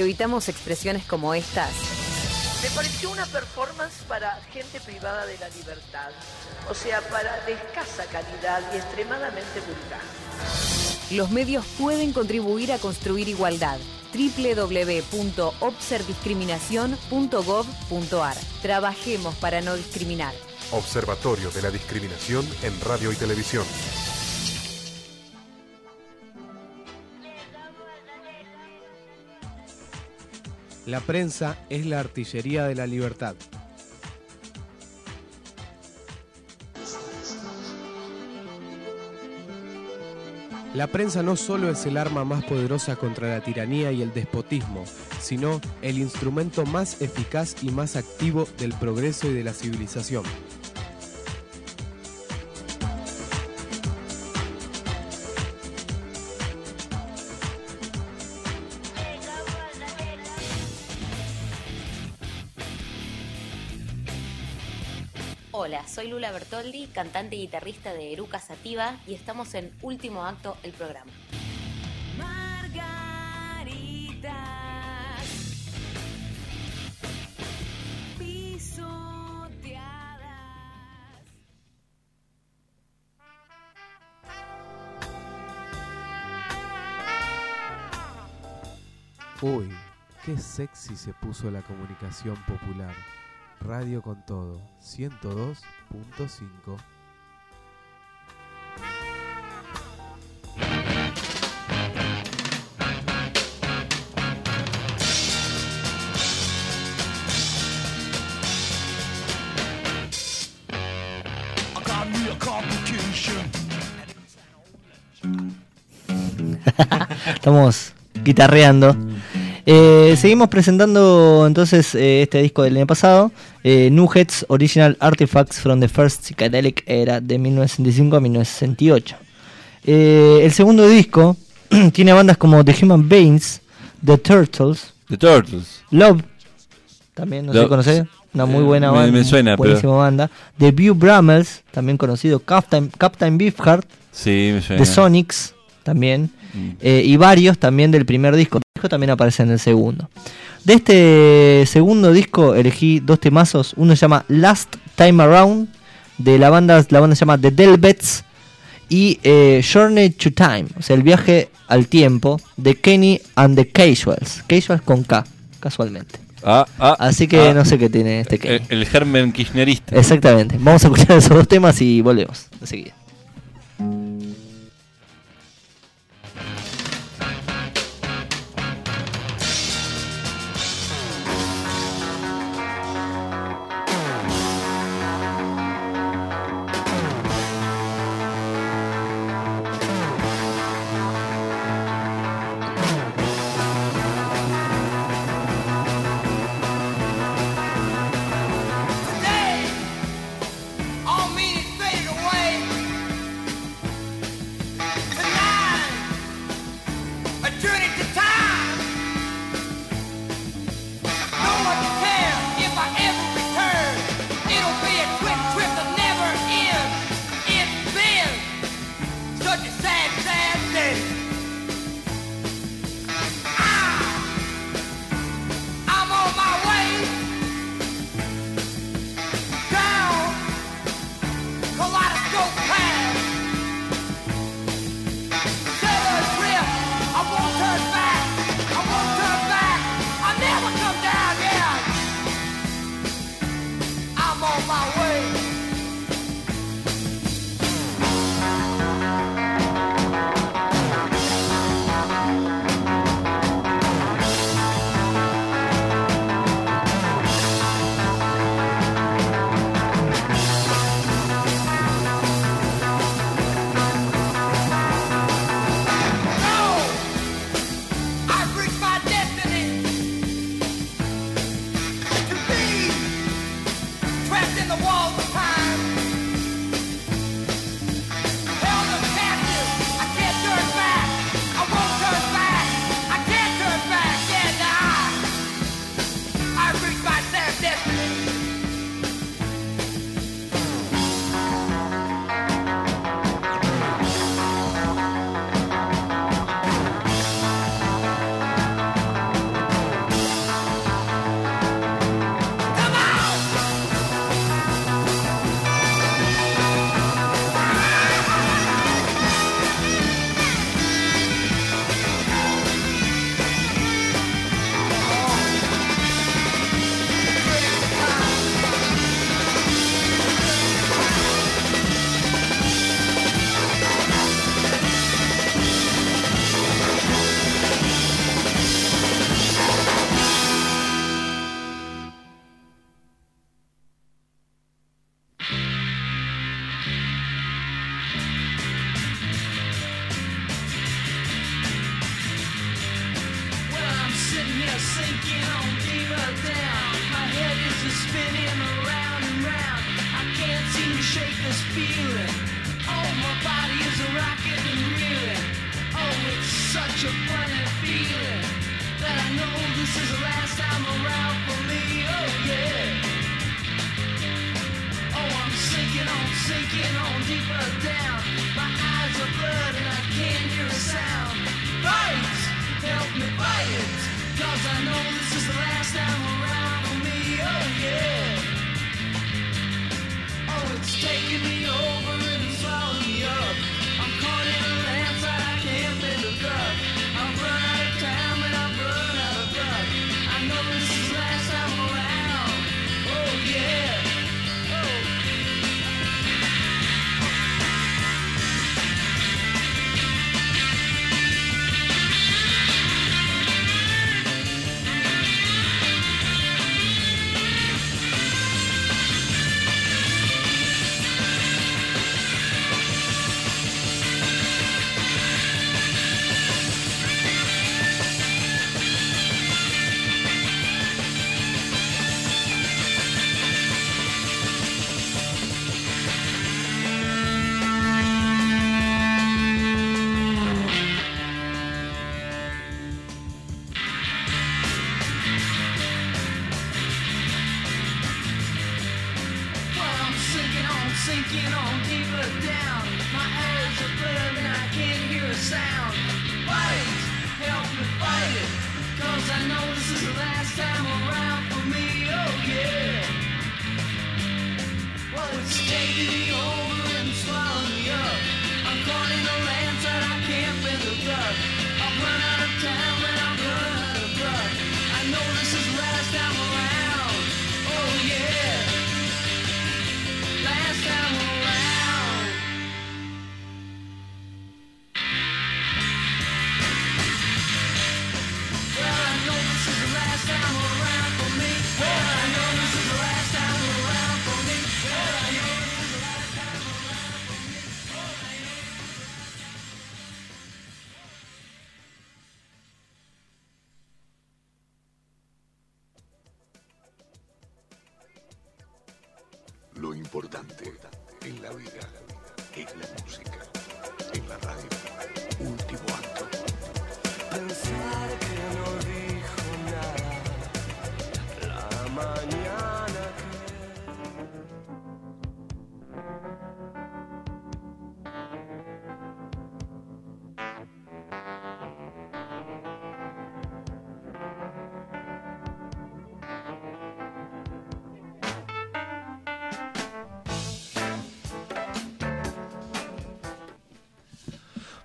Evitamos expresiones como estas, Me pareció una performance para gente privada de la libertad, o sea, para de escasa calidad y extremadamente vulgar. los medios pueden contribuir a construir igualdad. www.obserdiscriminación.gov.ar Trabajemos para no discriminar. Observatorio de la Discriminación en Radio y Televisión. La prensa es la artillería de la libertad. La prensa no solo es el arma más poderosa contra la tiranía y el despotismo, sino el instrumento más eficaz y más activo del progreso y de la civilización. Soy Lula Bertoldi, cantante y guitarrista de Eruca Sativa y estamos en Último Acto, el programa. Margaritas pisoteadas. Uy, qué sexy se puso la comunicación popular. Radio con todo, 102.5. I got me a complication. Estamos guitarreando. Eh, seguimos presentando entonces eh, este disco del año pasado, eh, New Heads Original Artifacts from the First Psychedelic Era de 1965 a 1968. Eh, el segundo disco tiene bandas como The Human Beings, The Turtles, The Turtles. Love, también no sé Love, si conocés, una muy eh, buena me- banda, me suena, pero- buenísima banda. The View Brummels, también conocido, Captain, Captain Beefheart, Sí, me suena. The Sonics también Mm. eh, y varios también del primer disco. El disco también aparece en el segundo. De este segundo disco elegí dos temazos. Uno se llama Last Time Around de la banda la banda se llama The Delvets y eh, Journey to Time, o sea el viaje al tiempo de Kenny and the Casuals. Casuals con K, casualmente. Ah, ah, Así que ah. no sé qué tiene este Kenny. El, el germen kirchnerista. Exactamente. Vamos a escuchar esos dos temas y volvemos enseguida.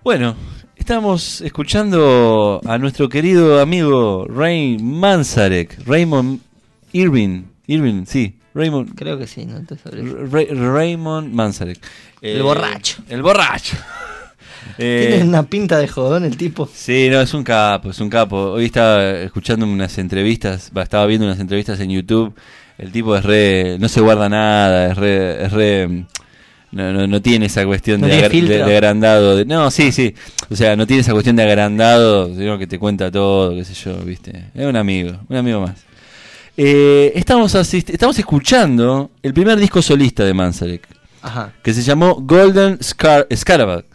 Bueno, estamos escuchando a nuestro querido amigo Ray Manzarek, Raymond Irving, Irving, sí, Raymond. Creo que sí, no te sabré. Ra- Raymond Manzarek. El borracho. El borracho. Eh, Tiene una pinta de jodón el tipo. Sí, no, es un capo, es un capo. Hoy estaba escuchando unas entrevistas, estaba viendo unas entrevistas en YouTube. El tipo es re, no se guarda nada, es re, es re, no, no, no tiene esa cuestión No de, agrandado. de- no, sí, sí. O sea, no tiene esa cuestión de agrandado, sino que te cuenta todo, qué sé yo, viste. Es un amigo, un amigo más. Eh, estamos, estamos escuchando el primer disco solista de Manzarek, Ajá. que se llamó Golden Scar Scarabac,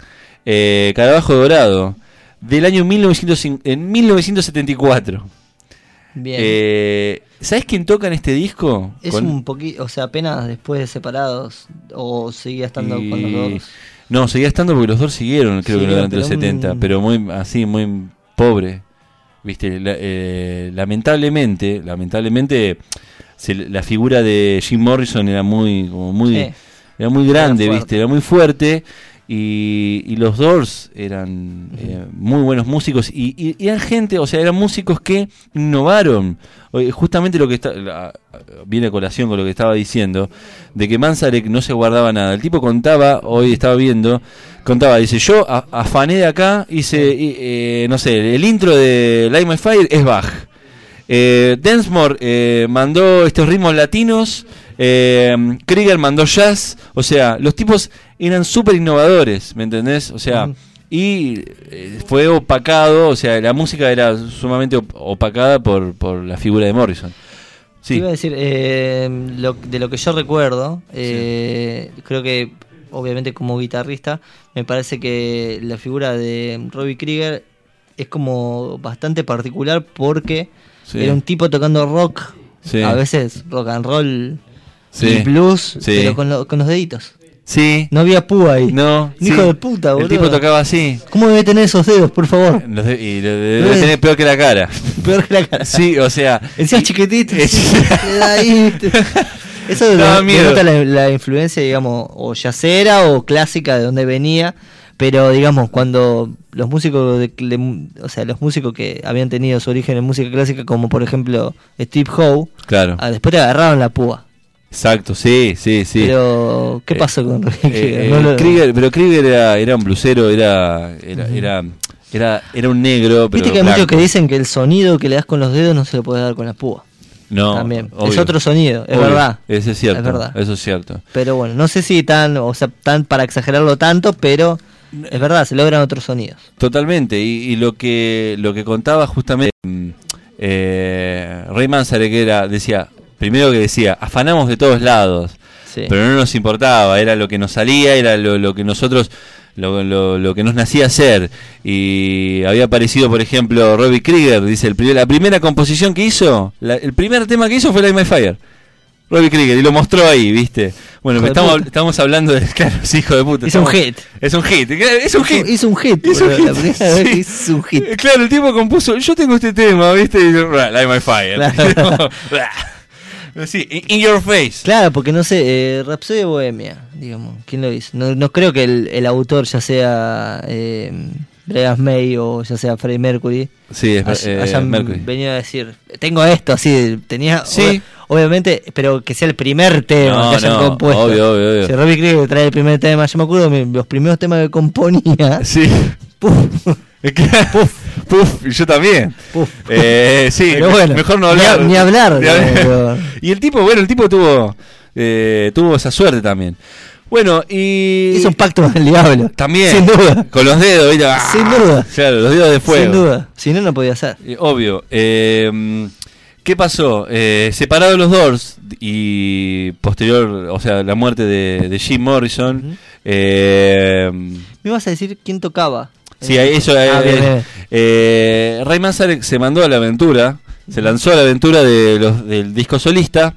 eh, Carabajo Dorado, del año 1905 en 1974. Bien. Eh, ¿Sabes quién toca en este disco? es Con- un poquito, o sea, apenas después de separados, o seguía estando con los y- dos. No, seguía estando porque los dos siguieron, creo que durante los pero un- 70, pero muy así, muy pobre. Viste, La- eh, lamentablemente, lamentablemente se- la figura de Jim Morrison era muy como muy era muy grande, Era viste, era muy fuerte y, y los Doors eran eh, muy buenos músicos y, y- y eran gente, o sea, eran músicos que innovaron. Justamente lo que está la- viene a colación con lo que estaba diciendo de que Manzarek no se guardaba nada. El tipo contaba, hoy estaba viendo, contaba, dice, yo a- afané de acá, hice, eh, no sé, el intro de Light My Fire es Bach. Eh, Densmore eh, mandó estos ritmos latinos, eh, Krieger mandó jazz, o sea, los tipos eran súper innovadores, ¿me entendés? O sea, y eh, fue opacado, o sea, la música era sumamente op- opacada por, por la figura de Morrison. Te Sí, Iba a decir, eh, lo- de lo que yo recuerdo, eh, creo que obviamente como guitarrista, me parece que la figura de Robbie Krieger es como bastante particular porque Sí. era un tipo tocando rock, Sí. a veces rock and roll Sí. y blues, pero con, lo- con los deditos. Sí. No había púa ahí. No. Sí. hijo de puta, boludo. El tipo tocaba así. ¿Cómo debe tener esos dedos, por favor? Los de- y lo de- debe tener peor que la cara. Peor que la cara. Sí, o sea. Encima chiquitito. Es-. Eso de- la, la influencia, digamos, o yacera o clásica de donde venía. Pero, digamos, cuando los músicos, de, de- o sea, los músicos que habían tenido su origen en música clásica, como por ejemplo Steve Howe, Claro. ah, después agarraron la púa. Exacto, sí, sí, sí. Pero, ¿qué Eh, pasó con Eh, Krieger? eh, No lo- Krieger- pero Krieger era, era un blusero, era, era, era, era, era un negro, pero Viste que hay muchos que dicen que el sonido que le das con los dedos no se lo puede dar con la púa. No, También. obvio. Es otro sonido, es Obvio. verdad. Eso es cierto. Es verdad. Eso es cierto. Pero bueno, no sé si tan, o sea, tan para exagerarlo tanto, pero es verdad, se logran otros sonidos. Totalmente. Y, y lo que lo que contaba justamente mm, eh, Ray Manzarek era, decía, primero que decía, afanamos de todos lados, Sí. pero no nos importaba, era lo que nos salía, era lo, lo que nosotros, lo, lo- lo que nos nacía hacer. Y había aparecido, por ejemplo, Robbie Krieger, dice, el primer- la primera composición que hizo, la- el primer tema que hizo fue Light My Fire. Robbie Krieger, y lo mostró ahí, ¿viste? Bueno, estamos, hablando de. Claro, sí, hijo de puta. Hizo un hit. Es un hit, claro, es un hit. Hizo un hit. Hizo un hit, sí. hizo un hit. Claro, el tipo compuso, yo tengo este tema, ¿viste? Y, Light My Fire. sí, in, in your face. Claro, porque no sé, eh, Rhapsody Bohemia, digamos, ¿quién lo hizo? No, no creo que el, el autor ya sea eh, Brian May o ya sea Freddie Mercury. Sí, es hay- eh, hayan Mercury. venido a decir, tengo esto, así, tenía... Sí. ob- obviamente, pero que sea el primer tema No, que hayan no, compuesto. obvio, obvio, obvio. Si Robbie Krieger trae el primer tema, yo me acuerdo mi- los primeros temas que componía. Sí. Puf. Puf, y yo también. Eh, sí, Pero me- bueno, mejor no hablar. ni hablar, Ni hablar. pero- Y el tipo, bueno, el tipo tuvo eh, tuvo esa suerte también. Bueno, y. Hizo un pacto con el diablo. También. Sin duda. Con los dedos, ¿viste? Ah, Sin duda. Claro, los dedos de fuego. Sin duda. Si no, no podía ser. Eh, obvio. Eh, ¿Qué pasó? Eh, separados los Doors y posterior, o sea, la muerte de, de Jim Morrison. eh, ¿Me ibas a decir quién tocaba? Sí, Eh, eso. ah, eh, bien, bien. eh, Ray Manzarek se mandó a la aventura, se lanzó a la aventura de los, del disco solista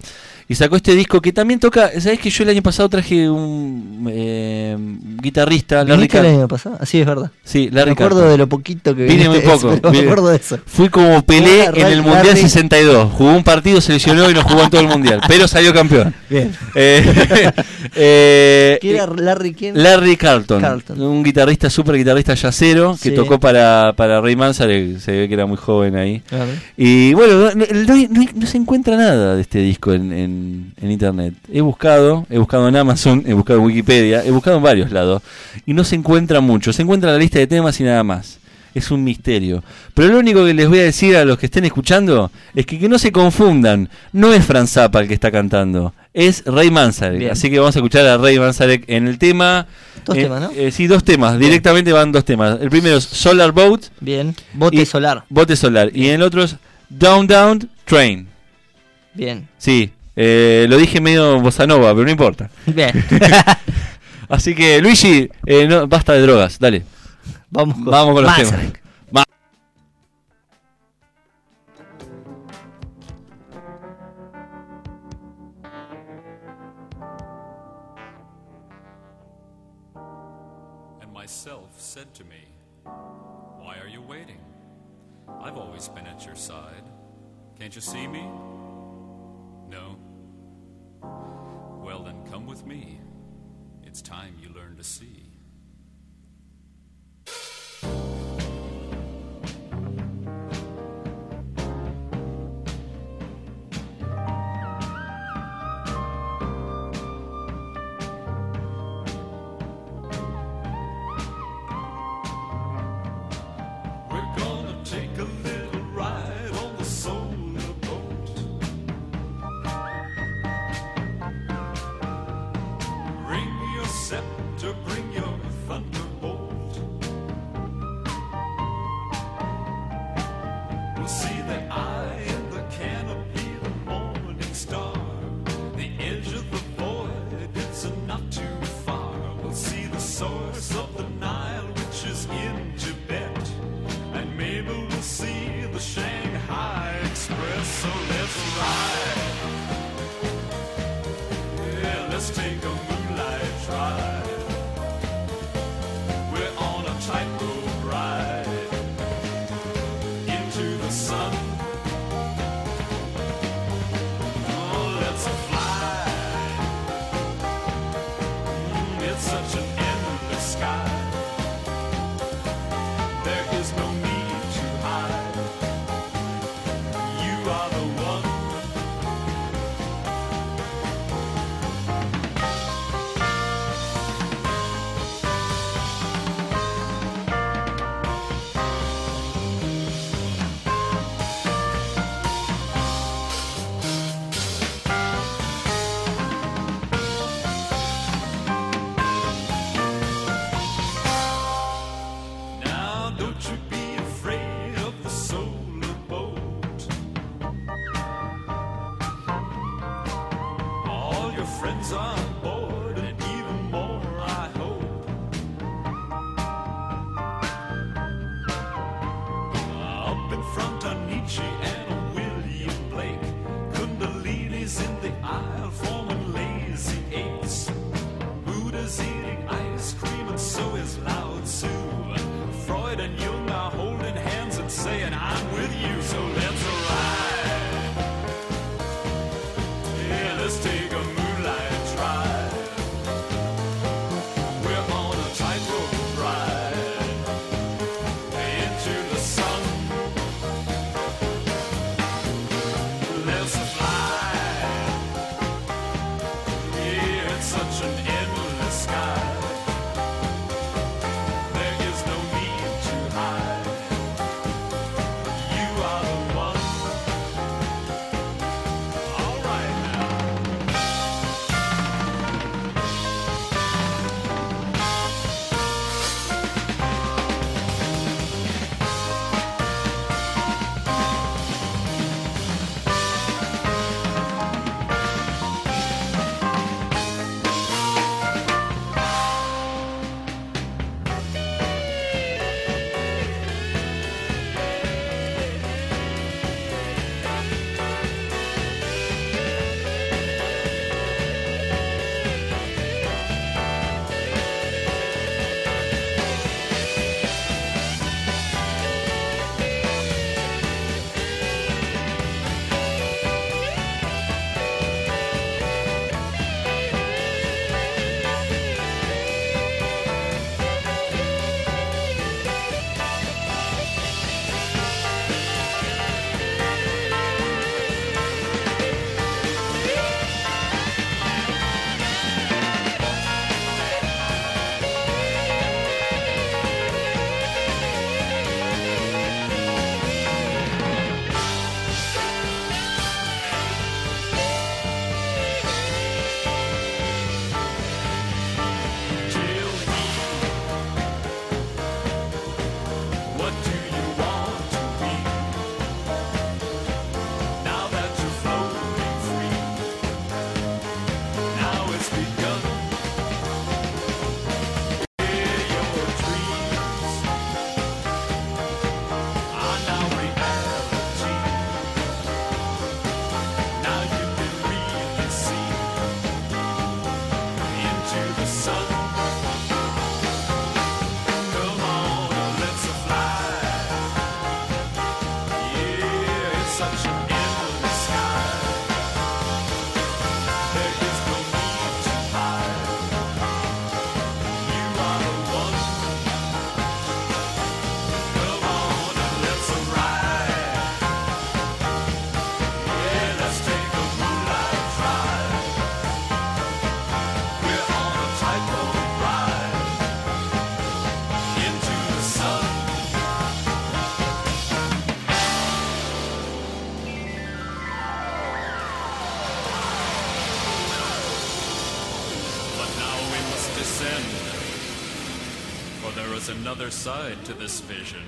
y sacó este disco que también toca. ¿Sabés que yo el año pasado traje un eh, guitarrista, Larry ¿Viniste el Carr- año pasado? Así es verdad. Sí, Larry Me acuerdo de lo poquito que Vine muy poco. pero me acuerdo de eso. Fui como Pelé en el Mundial Larry- 62. Jugó un partido, se lesionó y no jugó en todo el Mundial. Pero salió campeón. Bien. Eh, eh, ¿Quién era Larry quién? Larry Carlton, Carlton. un guitarrista, super guitarrista yacero que Sí. tocó para, para Ray Manzarek, se ve que era muy joven ahí. Y bueno, no, no- se encuentra nada de este disco en, en- en internet. He buscado, he buscado en Amazon, he buscado en Wikipedia, he buscado en varios lados y no se encuentra mucho. Se encuentra la lista de temas y nada más. Es un misterio. Pero lo único que les voy a decir a los que estén escuchando es que, que no se confundan. No es Franz Zappa el que está cantando, es Ray Manzarek. Bien. Así que vamos a escuchar a Ray Manzarek en el tema. Dos eh, temas, ¿no? eh, sí, dos temas. Directamente van dos temas. El primero es Solar Boat. Bien. Bote y- solar. Bote solar. Y en el otro es Down Down Train. Bien. Sí, eh, lo dije medio bossa nova, pero no importa. Bien. Así que, Luigi, eh, no, basta de drogas, dale. Vamos con, Vamos con los temas. Another side to this vision.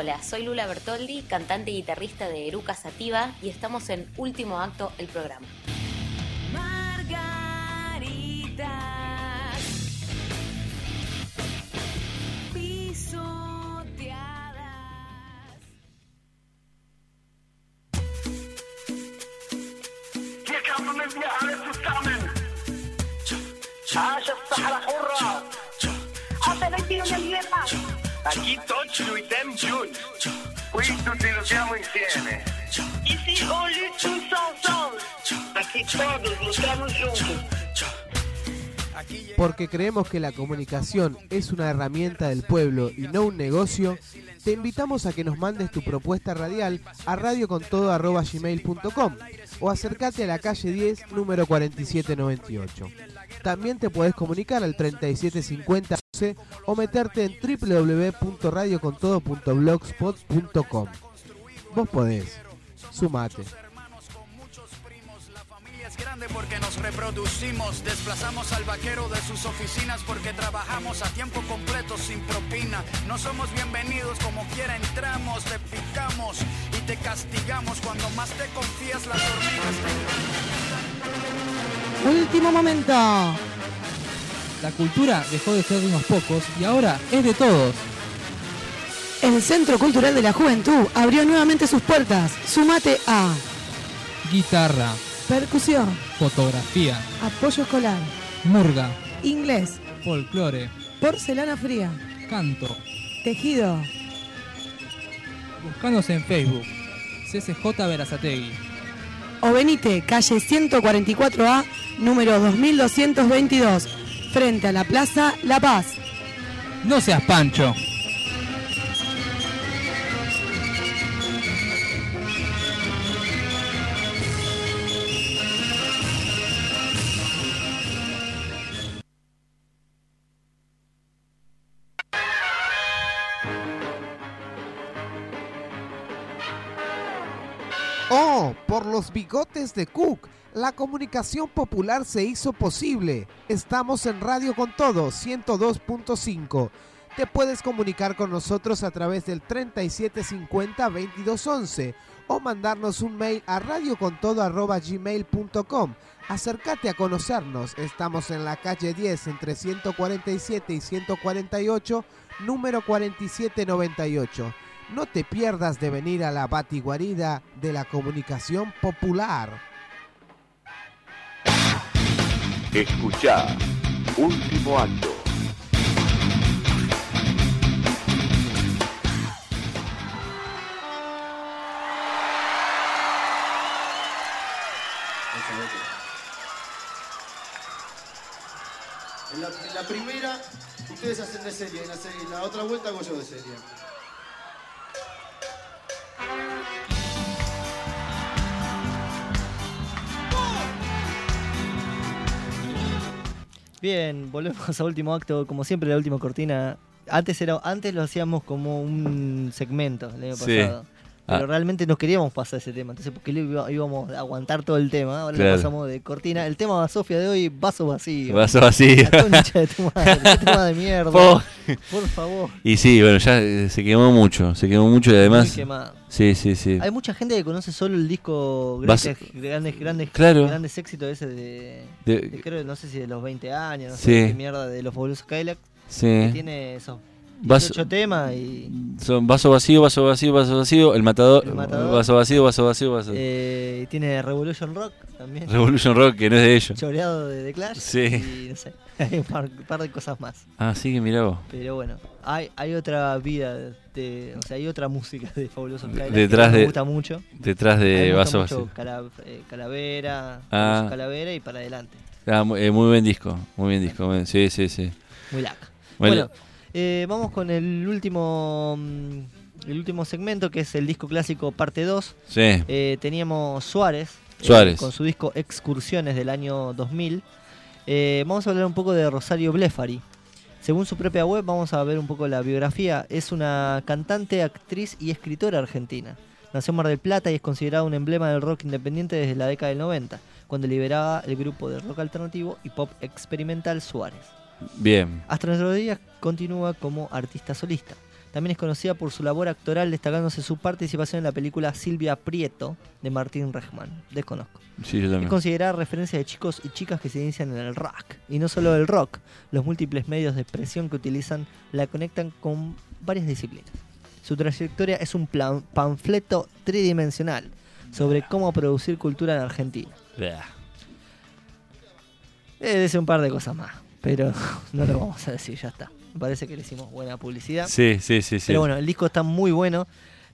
Hola, soy Lula Bertoldi, cantante y guitarrista de Eruca Sativa y estamos en Último Acto, el programa. Creemos que la comunicación es una herramienta del pueblo y no un negocio, te invitamos a que nos mandes tu propuesta radial a radiocontodo.gmail.com o acércate a la calle 10, número 4798. También te podés comunicar al 3750 11 o meterte en www.radiocontodo.blogspot.com. Vos podés. Sumate. Grande porque nos reproducimos. Desplazamos al vaquero de sus oficinas porque trabajamos a tiempo completo sin propina. No somos bienvenidos como quiera entramos, te picamos y te castigamos. Cuando más te confías, las hormigas Último momento. La cultura dejó de ser de unos pocos y ahora es de todos. El Centro Cultural de la Juventud abrió nuevamente sus puertas. Sumate a Guitarra, percusión, fotografía, apoyo escolar, murga, inglés, folclore, porcelana fría, canto. tejido. Buscanos en Facebook. CCJ Verazategui. O venite, calle 144A, número 2222, frente a la Plaza La Paz. No seas pancho. Los bigotes de Cook, la comunicación popular se hizo posible. Estamos en Radio con Todo 102.5. Te puedes comunicar con nosotros a través del 3750-2211 o mandarnos un mail a radiocontodo.gmail.com. Acércate a conocernos. Estamos en la calle 10 entre 147 y 148, número 4798. No te pierdas de venir a la batiguarida de la comunicación popular. Escuchá Último Acto. En la, en la primera, ustedes hacen de serie, en la, serie- en la otra vuelta hago yo de serie. Bien, volvemos a último acto, como siempre la última cortina. Antes era, antes lo hacíamos como un segmento el año Sí. Pasado. Pero Ah. realmente no queríamos pasar ese tema, entonces porque íbamos a aguantar todo el tema, ahora Claro. lo pasamos de cortina. El tema Sofía de hoy, vaso vacío. Vaso vacío. La concha de tu madre, qué tema de mierda. Po. Por favor. Y sí, bueno, ya eh, se quemó mucho, se quemó mucho y además... Sí, sí, sí. Hay mucha gente que conoce solo el disco Vaso- Greatest- grandes, grandes, Claro. grandes éxitos ese de, De- de creo, no sé si de los 20 años, no Sí. sé qué mierda, de los fabulosos Cadillac. Sí. Que tiene esos Vaso- 18 temas y Son vaso vacío, vaso vacío, vaso vacío, el matador, El Matador. vaso vacío, vaso vacío, vaso... eh, tiene Revolution Rock también. Revolution Rock, que no es de ellos. Choreado de The Clash. Sí. Y no sé, hay un par, par de cosas más. Ah, sí, que mirá vos. Pero bueno, hay, hay otra vida, de, o sea, hay otra música de Fabulosos Cadillac Detrás que me gusta mucho. detrás de Vaso Vacío. Cala- eh, Calavera, Ah. Calavera y para adelante. Ah, mu- eh, muy buen disco, muy bien disco. muy- Sí, sí, sí. Muy laca. Bueno, Bueno, eh, vamos con el último mm, el último segmento que es el disco clásico parte 2. Sí. Eh, teníamos Suárez, eh, Suárez. con su disco Excursiones del año 2000. Eh, vamos a hablar un poco de Rosario Blefari. Según su propia web, vamos a ver un poco la biografía. Es una cantante, actriz y escritora argentina. Nació en Mar del Plata y es considerada un emblema del rock independiente desde la década del 90, cuando liberaba el grupo de rock alternativo y pop experimental Suárez. bien. Hasta nuestros días continúa como artista solista. También es conocida por su labor actoral, destacándose su participación en la película Silvia Prieto de Martín Rechman. Desconozco. Sí, yo también. Es considerada referencia de chicos y chicas que se inician en el rock. Y no solo el rock, los múltiples medios de expresión que utilizan la conectan con varias disciplinas. Su trayectoria es un plan- panfleto tridimensional sobre cómo producir cultura en Argentina. Eh, dice un par de cosas más, pero no lo vamos a decir, ya está. Me parece que le hicimos buena publicidad. Sí, sí, sí, sí. Pero bueno, el disco está muy bueno.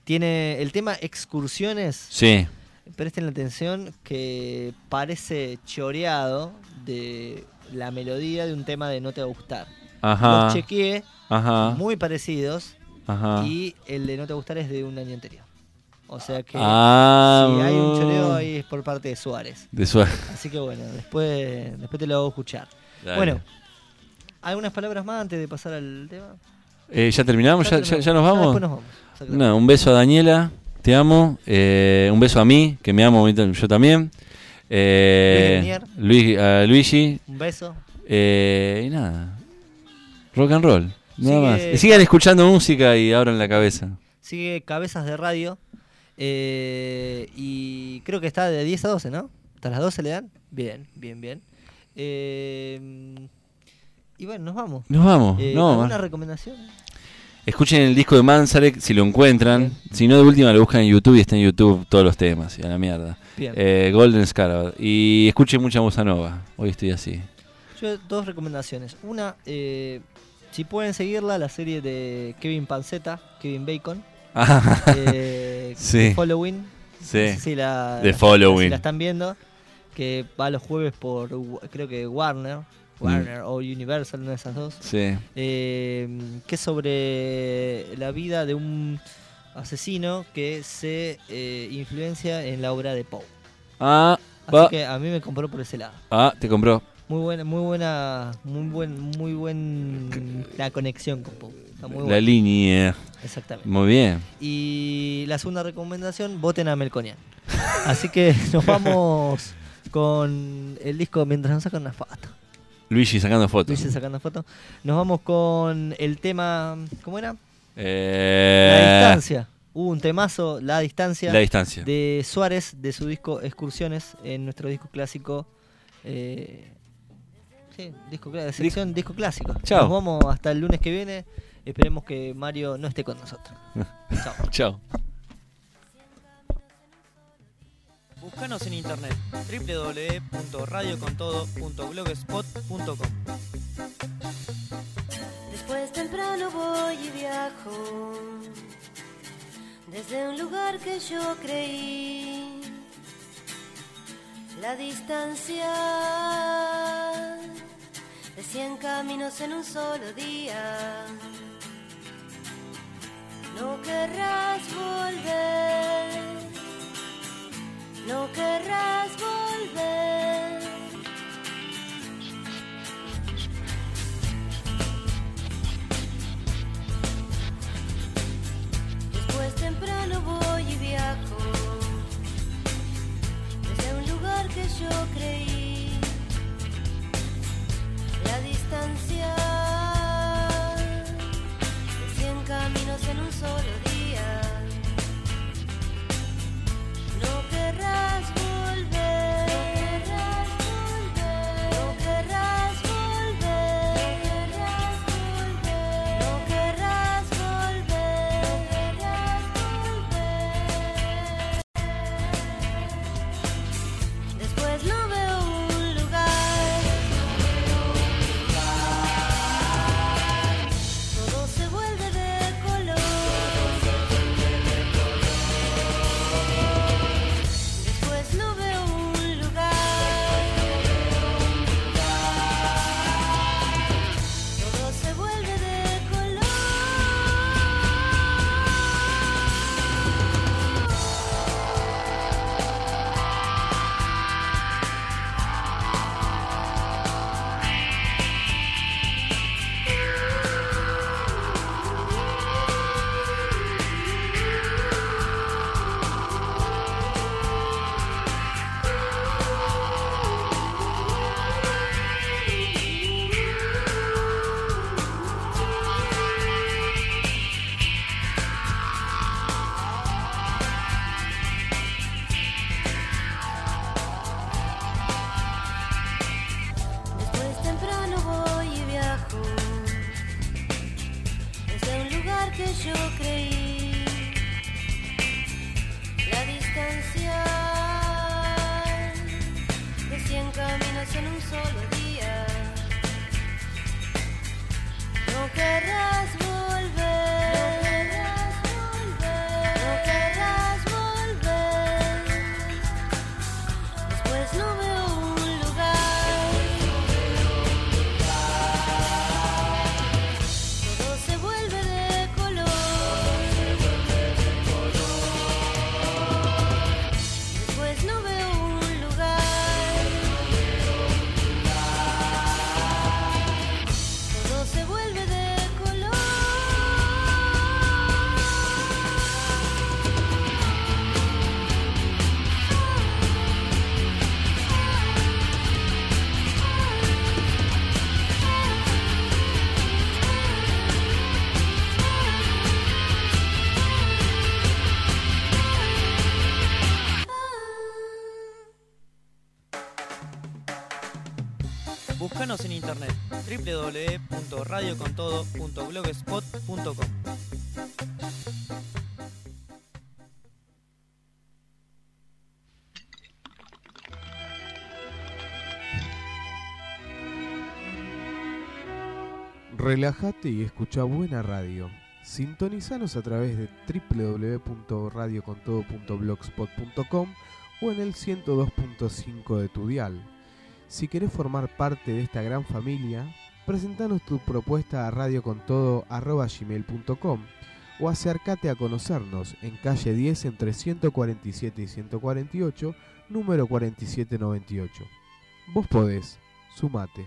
Tiene el tema Excursiones. Sí. Presten atención que parece choreado de la melodía de un tema de No te va a gustar. Ajá. Los chequeé, Ajá. muy parecidos. Ajá. Y el de No te va a gustar es de un año anterior. O sea que Ah, si hay un mm. choreo ahí es por parte de Suárez. De Suárez. Así que bueno, después, después te lo hago escuchar. Dale. Bueno, ¿algunas palabras más antes de pasar al tema? Eh, ¿Ya terminamos? ¿Ya, ya- ya nos vamos? después nos vamos. No, un beso a Daniela, te amo. Eh, un beso a mí, que me amo yo también. Eh, Luis a Luigi. Un beso. Eh, y nada. Rock and roll. Nada Sigue- más. Sigan escuchando música y abran la cabeza. Sigue Cabezas de Radio. y creo que está de 10 a 12, ¿no? ¿Hasta las 12 le dan? Bien, bien, bien. Eh, y bueno, nos vamos. Nos vamos, Eh, no, ¿Alguna recomendación? Escuchen el disco de Manzarek si lo encuentran. Si no, de última lo buscan en YouTube y está en YouTube todos los temas. Y a la mierda. Eh, Golden Scarab. Y escuchen mucha bossa nova. Hoy estoy así. Yo dos recomendaciones. Una, eh, si pueden seguirla, la serie de Kevin Panceta, Kevin Bacon. Ah, eh, sí. Following. Sí. No sé si la, The si Following. la están viendo. Que va los jueves por, creo que Warner. Warner o Universal, una de esas dos. Sí. Eh, que es sobre la vida de un asesino que se eh, influencia en la obra de Poe. Ah, Así va. que a mí me compró por ese lado. Ah, te compró. Muy buena, muy buena, muy buen, muy buen la conexión con Poe. Está muy la buena. línea. Exactamente. Muy bien. Y la segunda recomendación, voten a Melconian. Así que nos vamos con el disco mientras nos sacan una foto. Luigi sacando fotos. Luis sacando foto. Nos vamos con el tema, ¿cómo era? Eh, La distancia. Hubo un temazo, La distancia. La distancia. De Suárez, de su disco Excursiones, en nuestro disco clásico. eh, sí, disco, sección disco clásico. Chao. Nos vamos hasta el lunes que viene. Esperemos que Mario no esté con nosotros. Chao. Chao. Búscanos en internet www.radiocontodo.blogspot.com Después temprano voy y viajo desde un lugar que yo creí. La distancia de cien caminos en un solo día. No querrás volver, no querrás volver. Después temprano voy y viajo desde un lugar que yo creí. La distancia de cien caminos en un solo día. tierras www.radiocontodo.blogspot.com. Relájate y escucha buena radio. Sintonizanos a través de www.radiocontodo.blogspot.com o en el 102.5 de tu dial. Si querés formar parte de esta gran familia, presentanos tu propuesta a radiocontodo.gmail.com o acércate a conocernos en calle 10 entre 147 y 148, número 4798. Vos podés, sumate.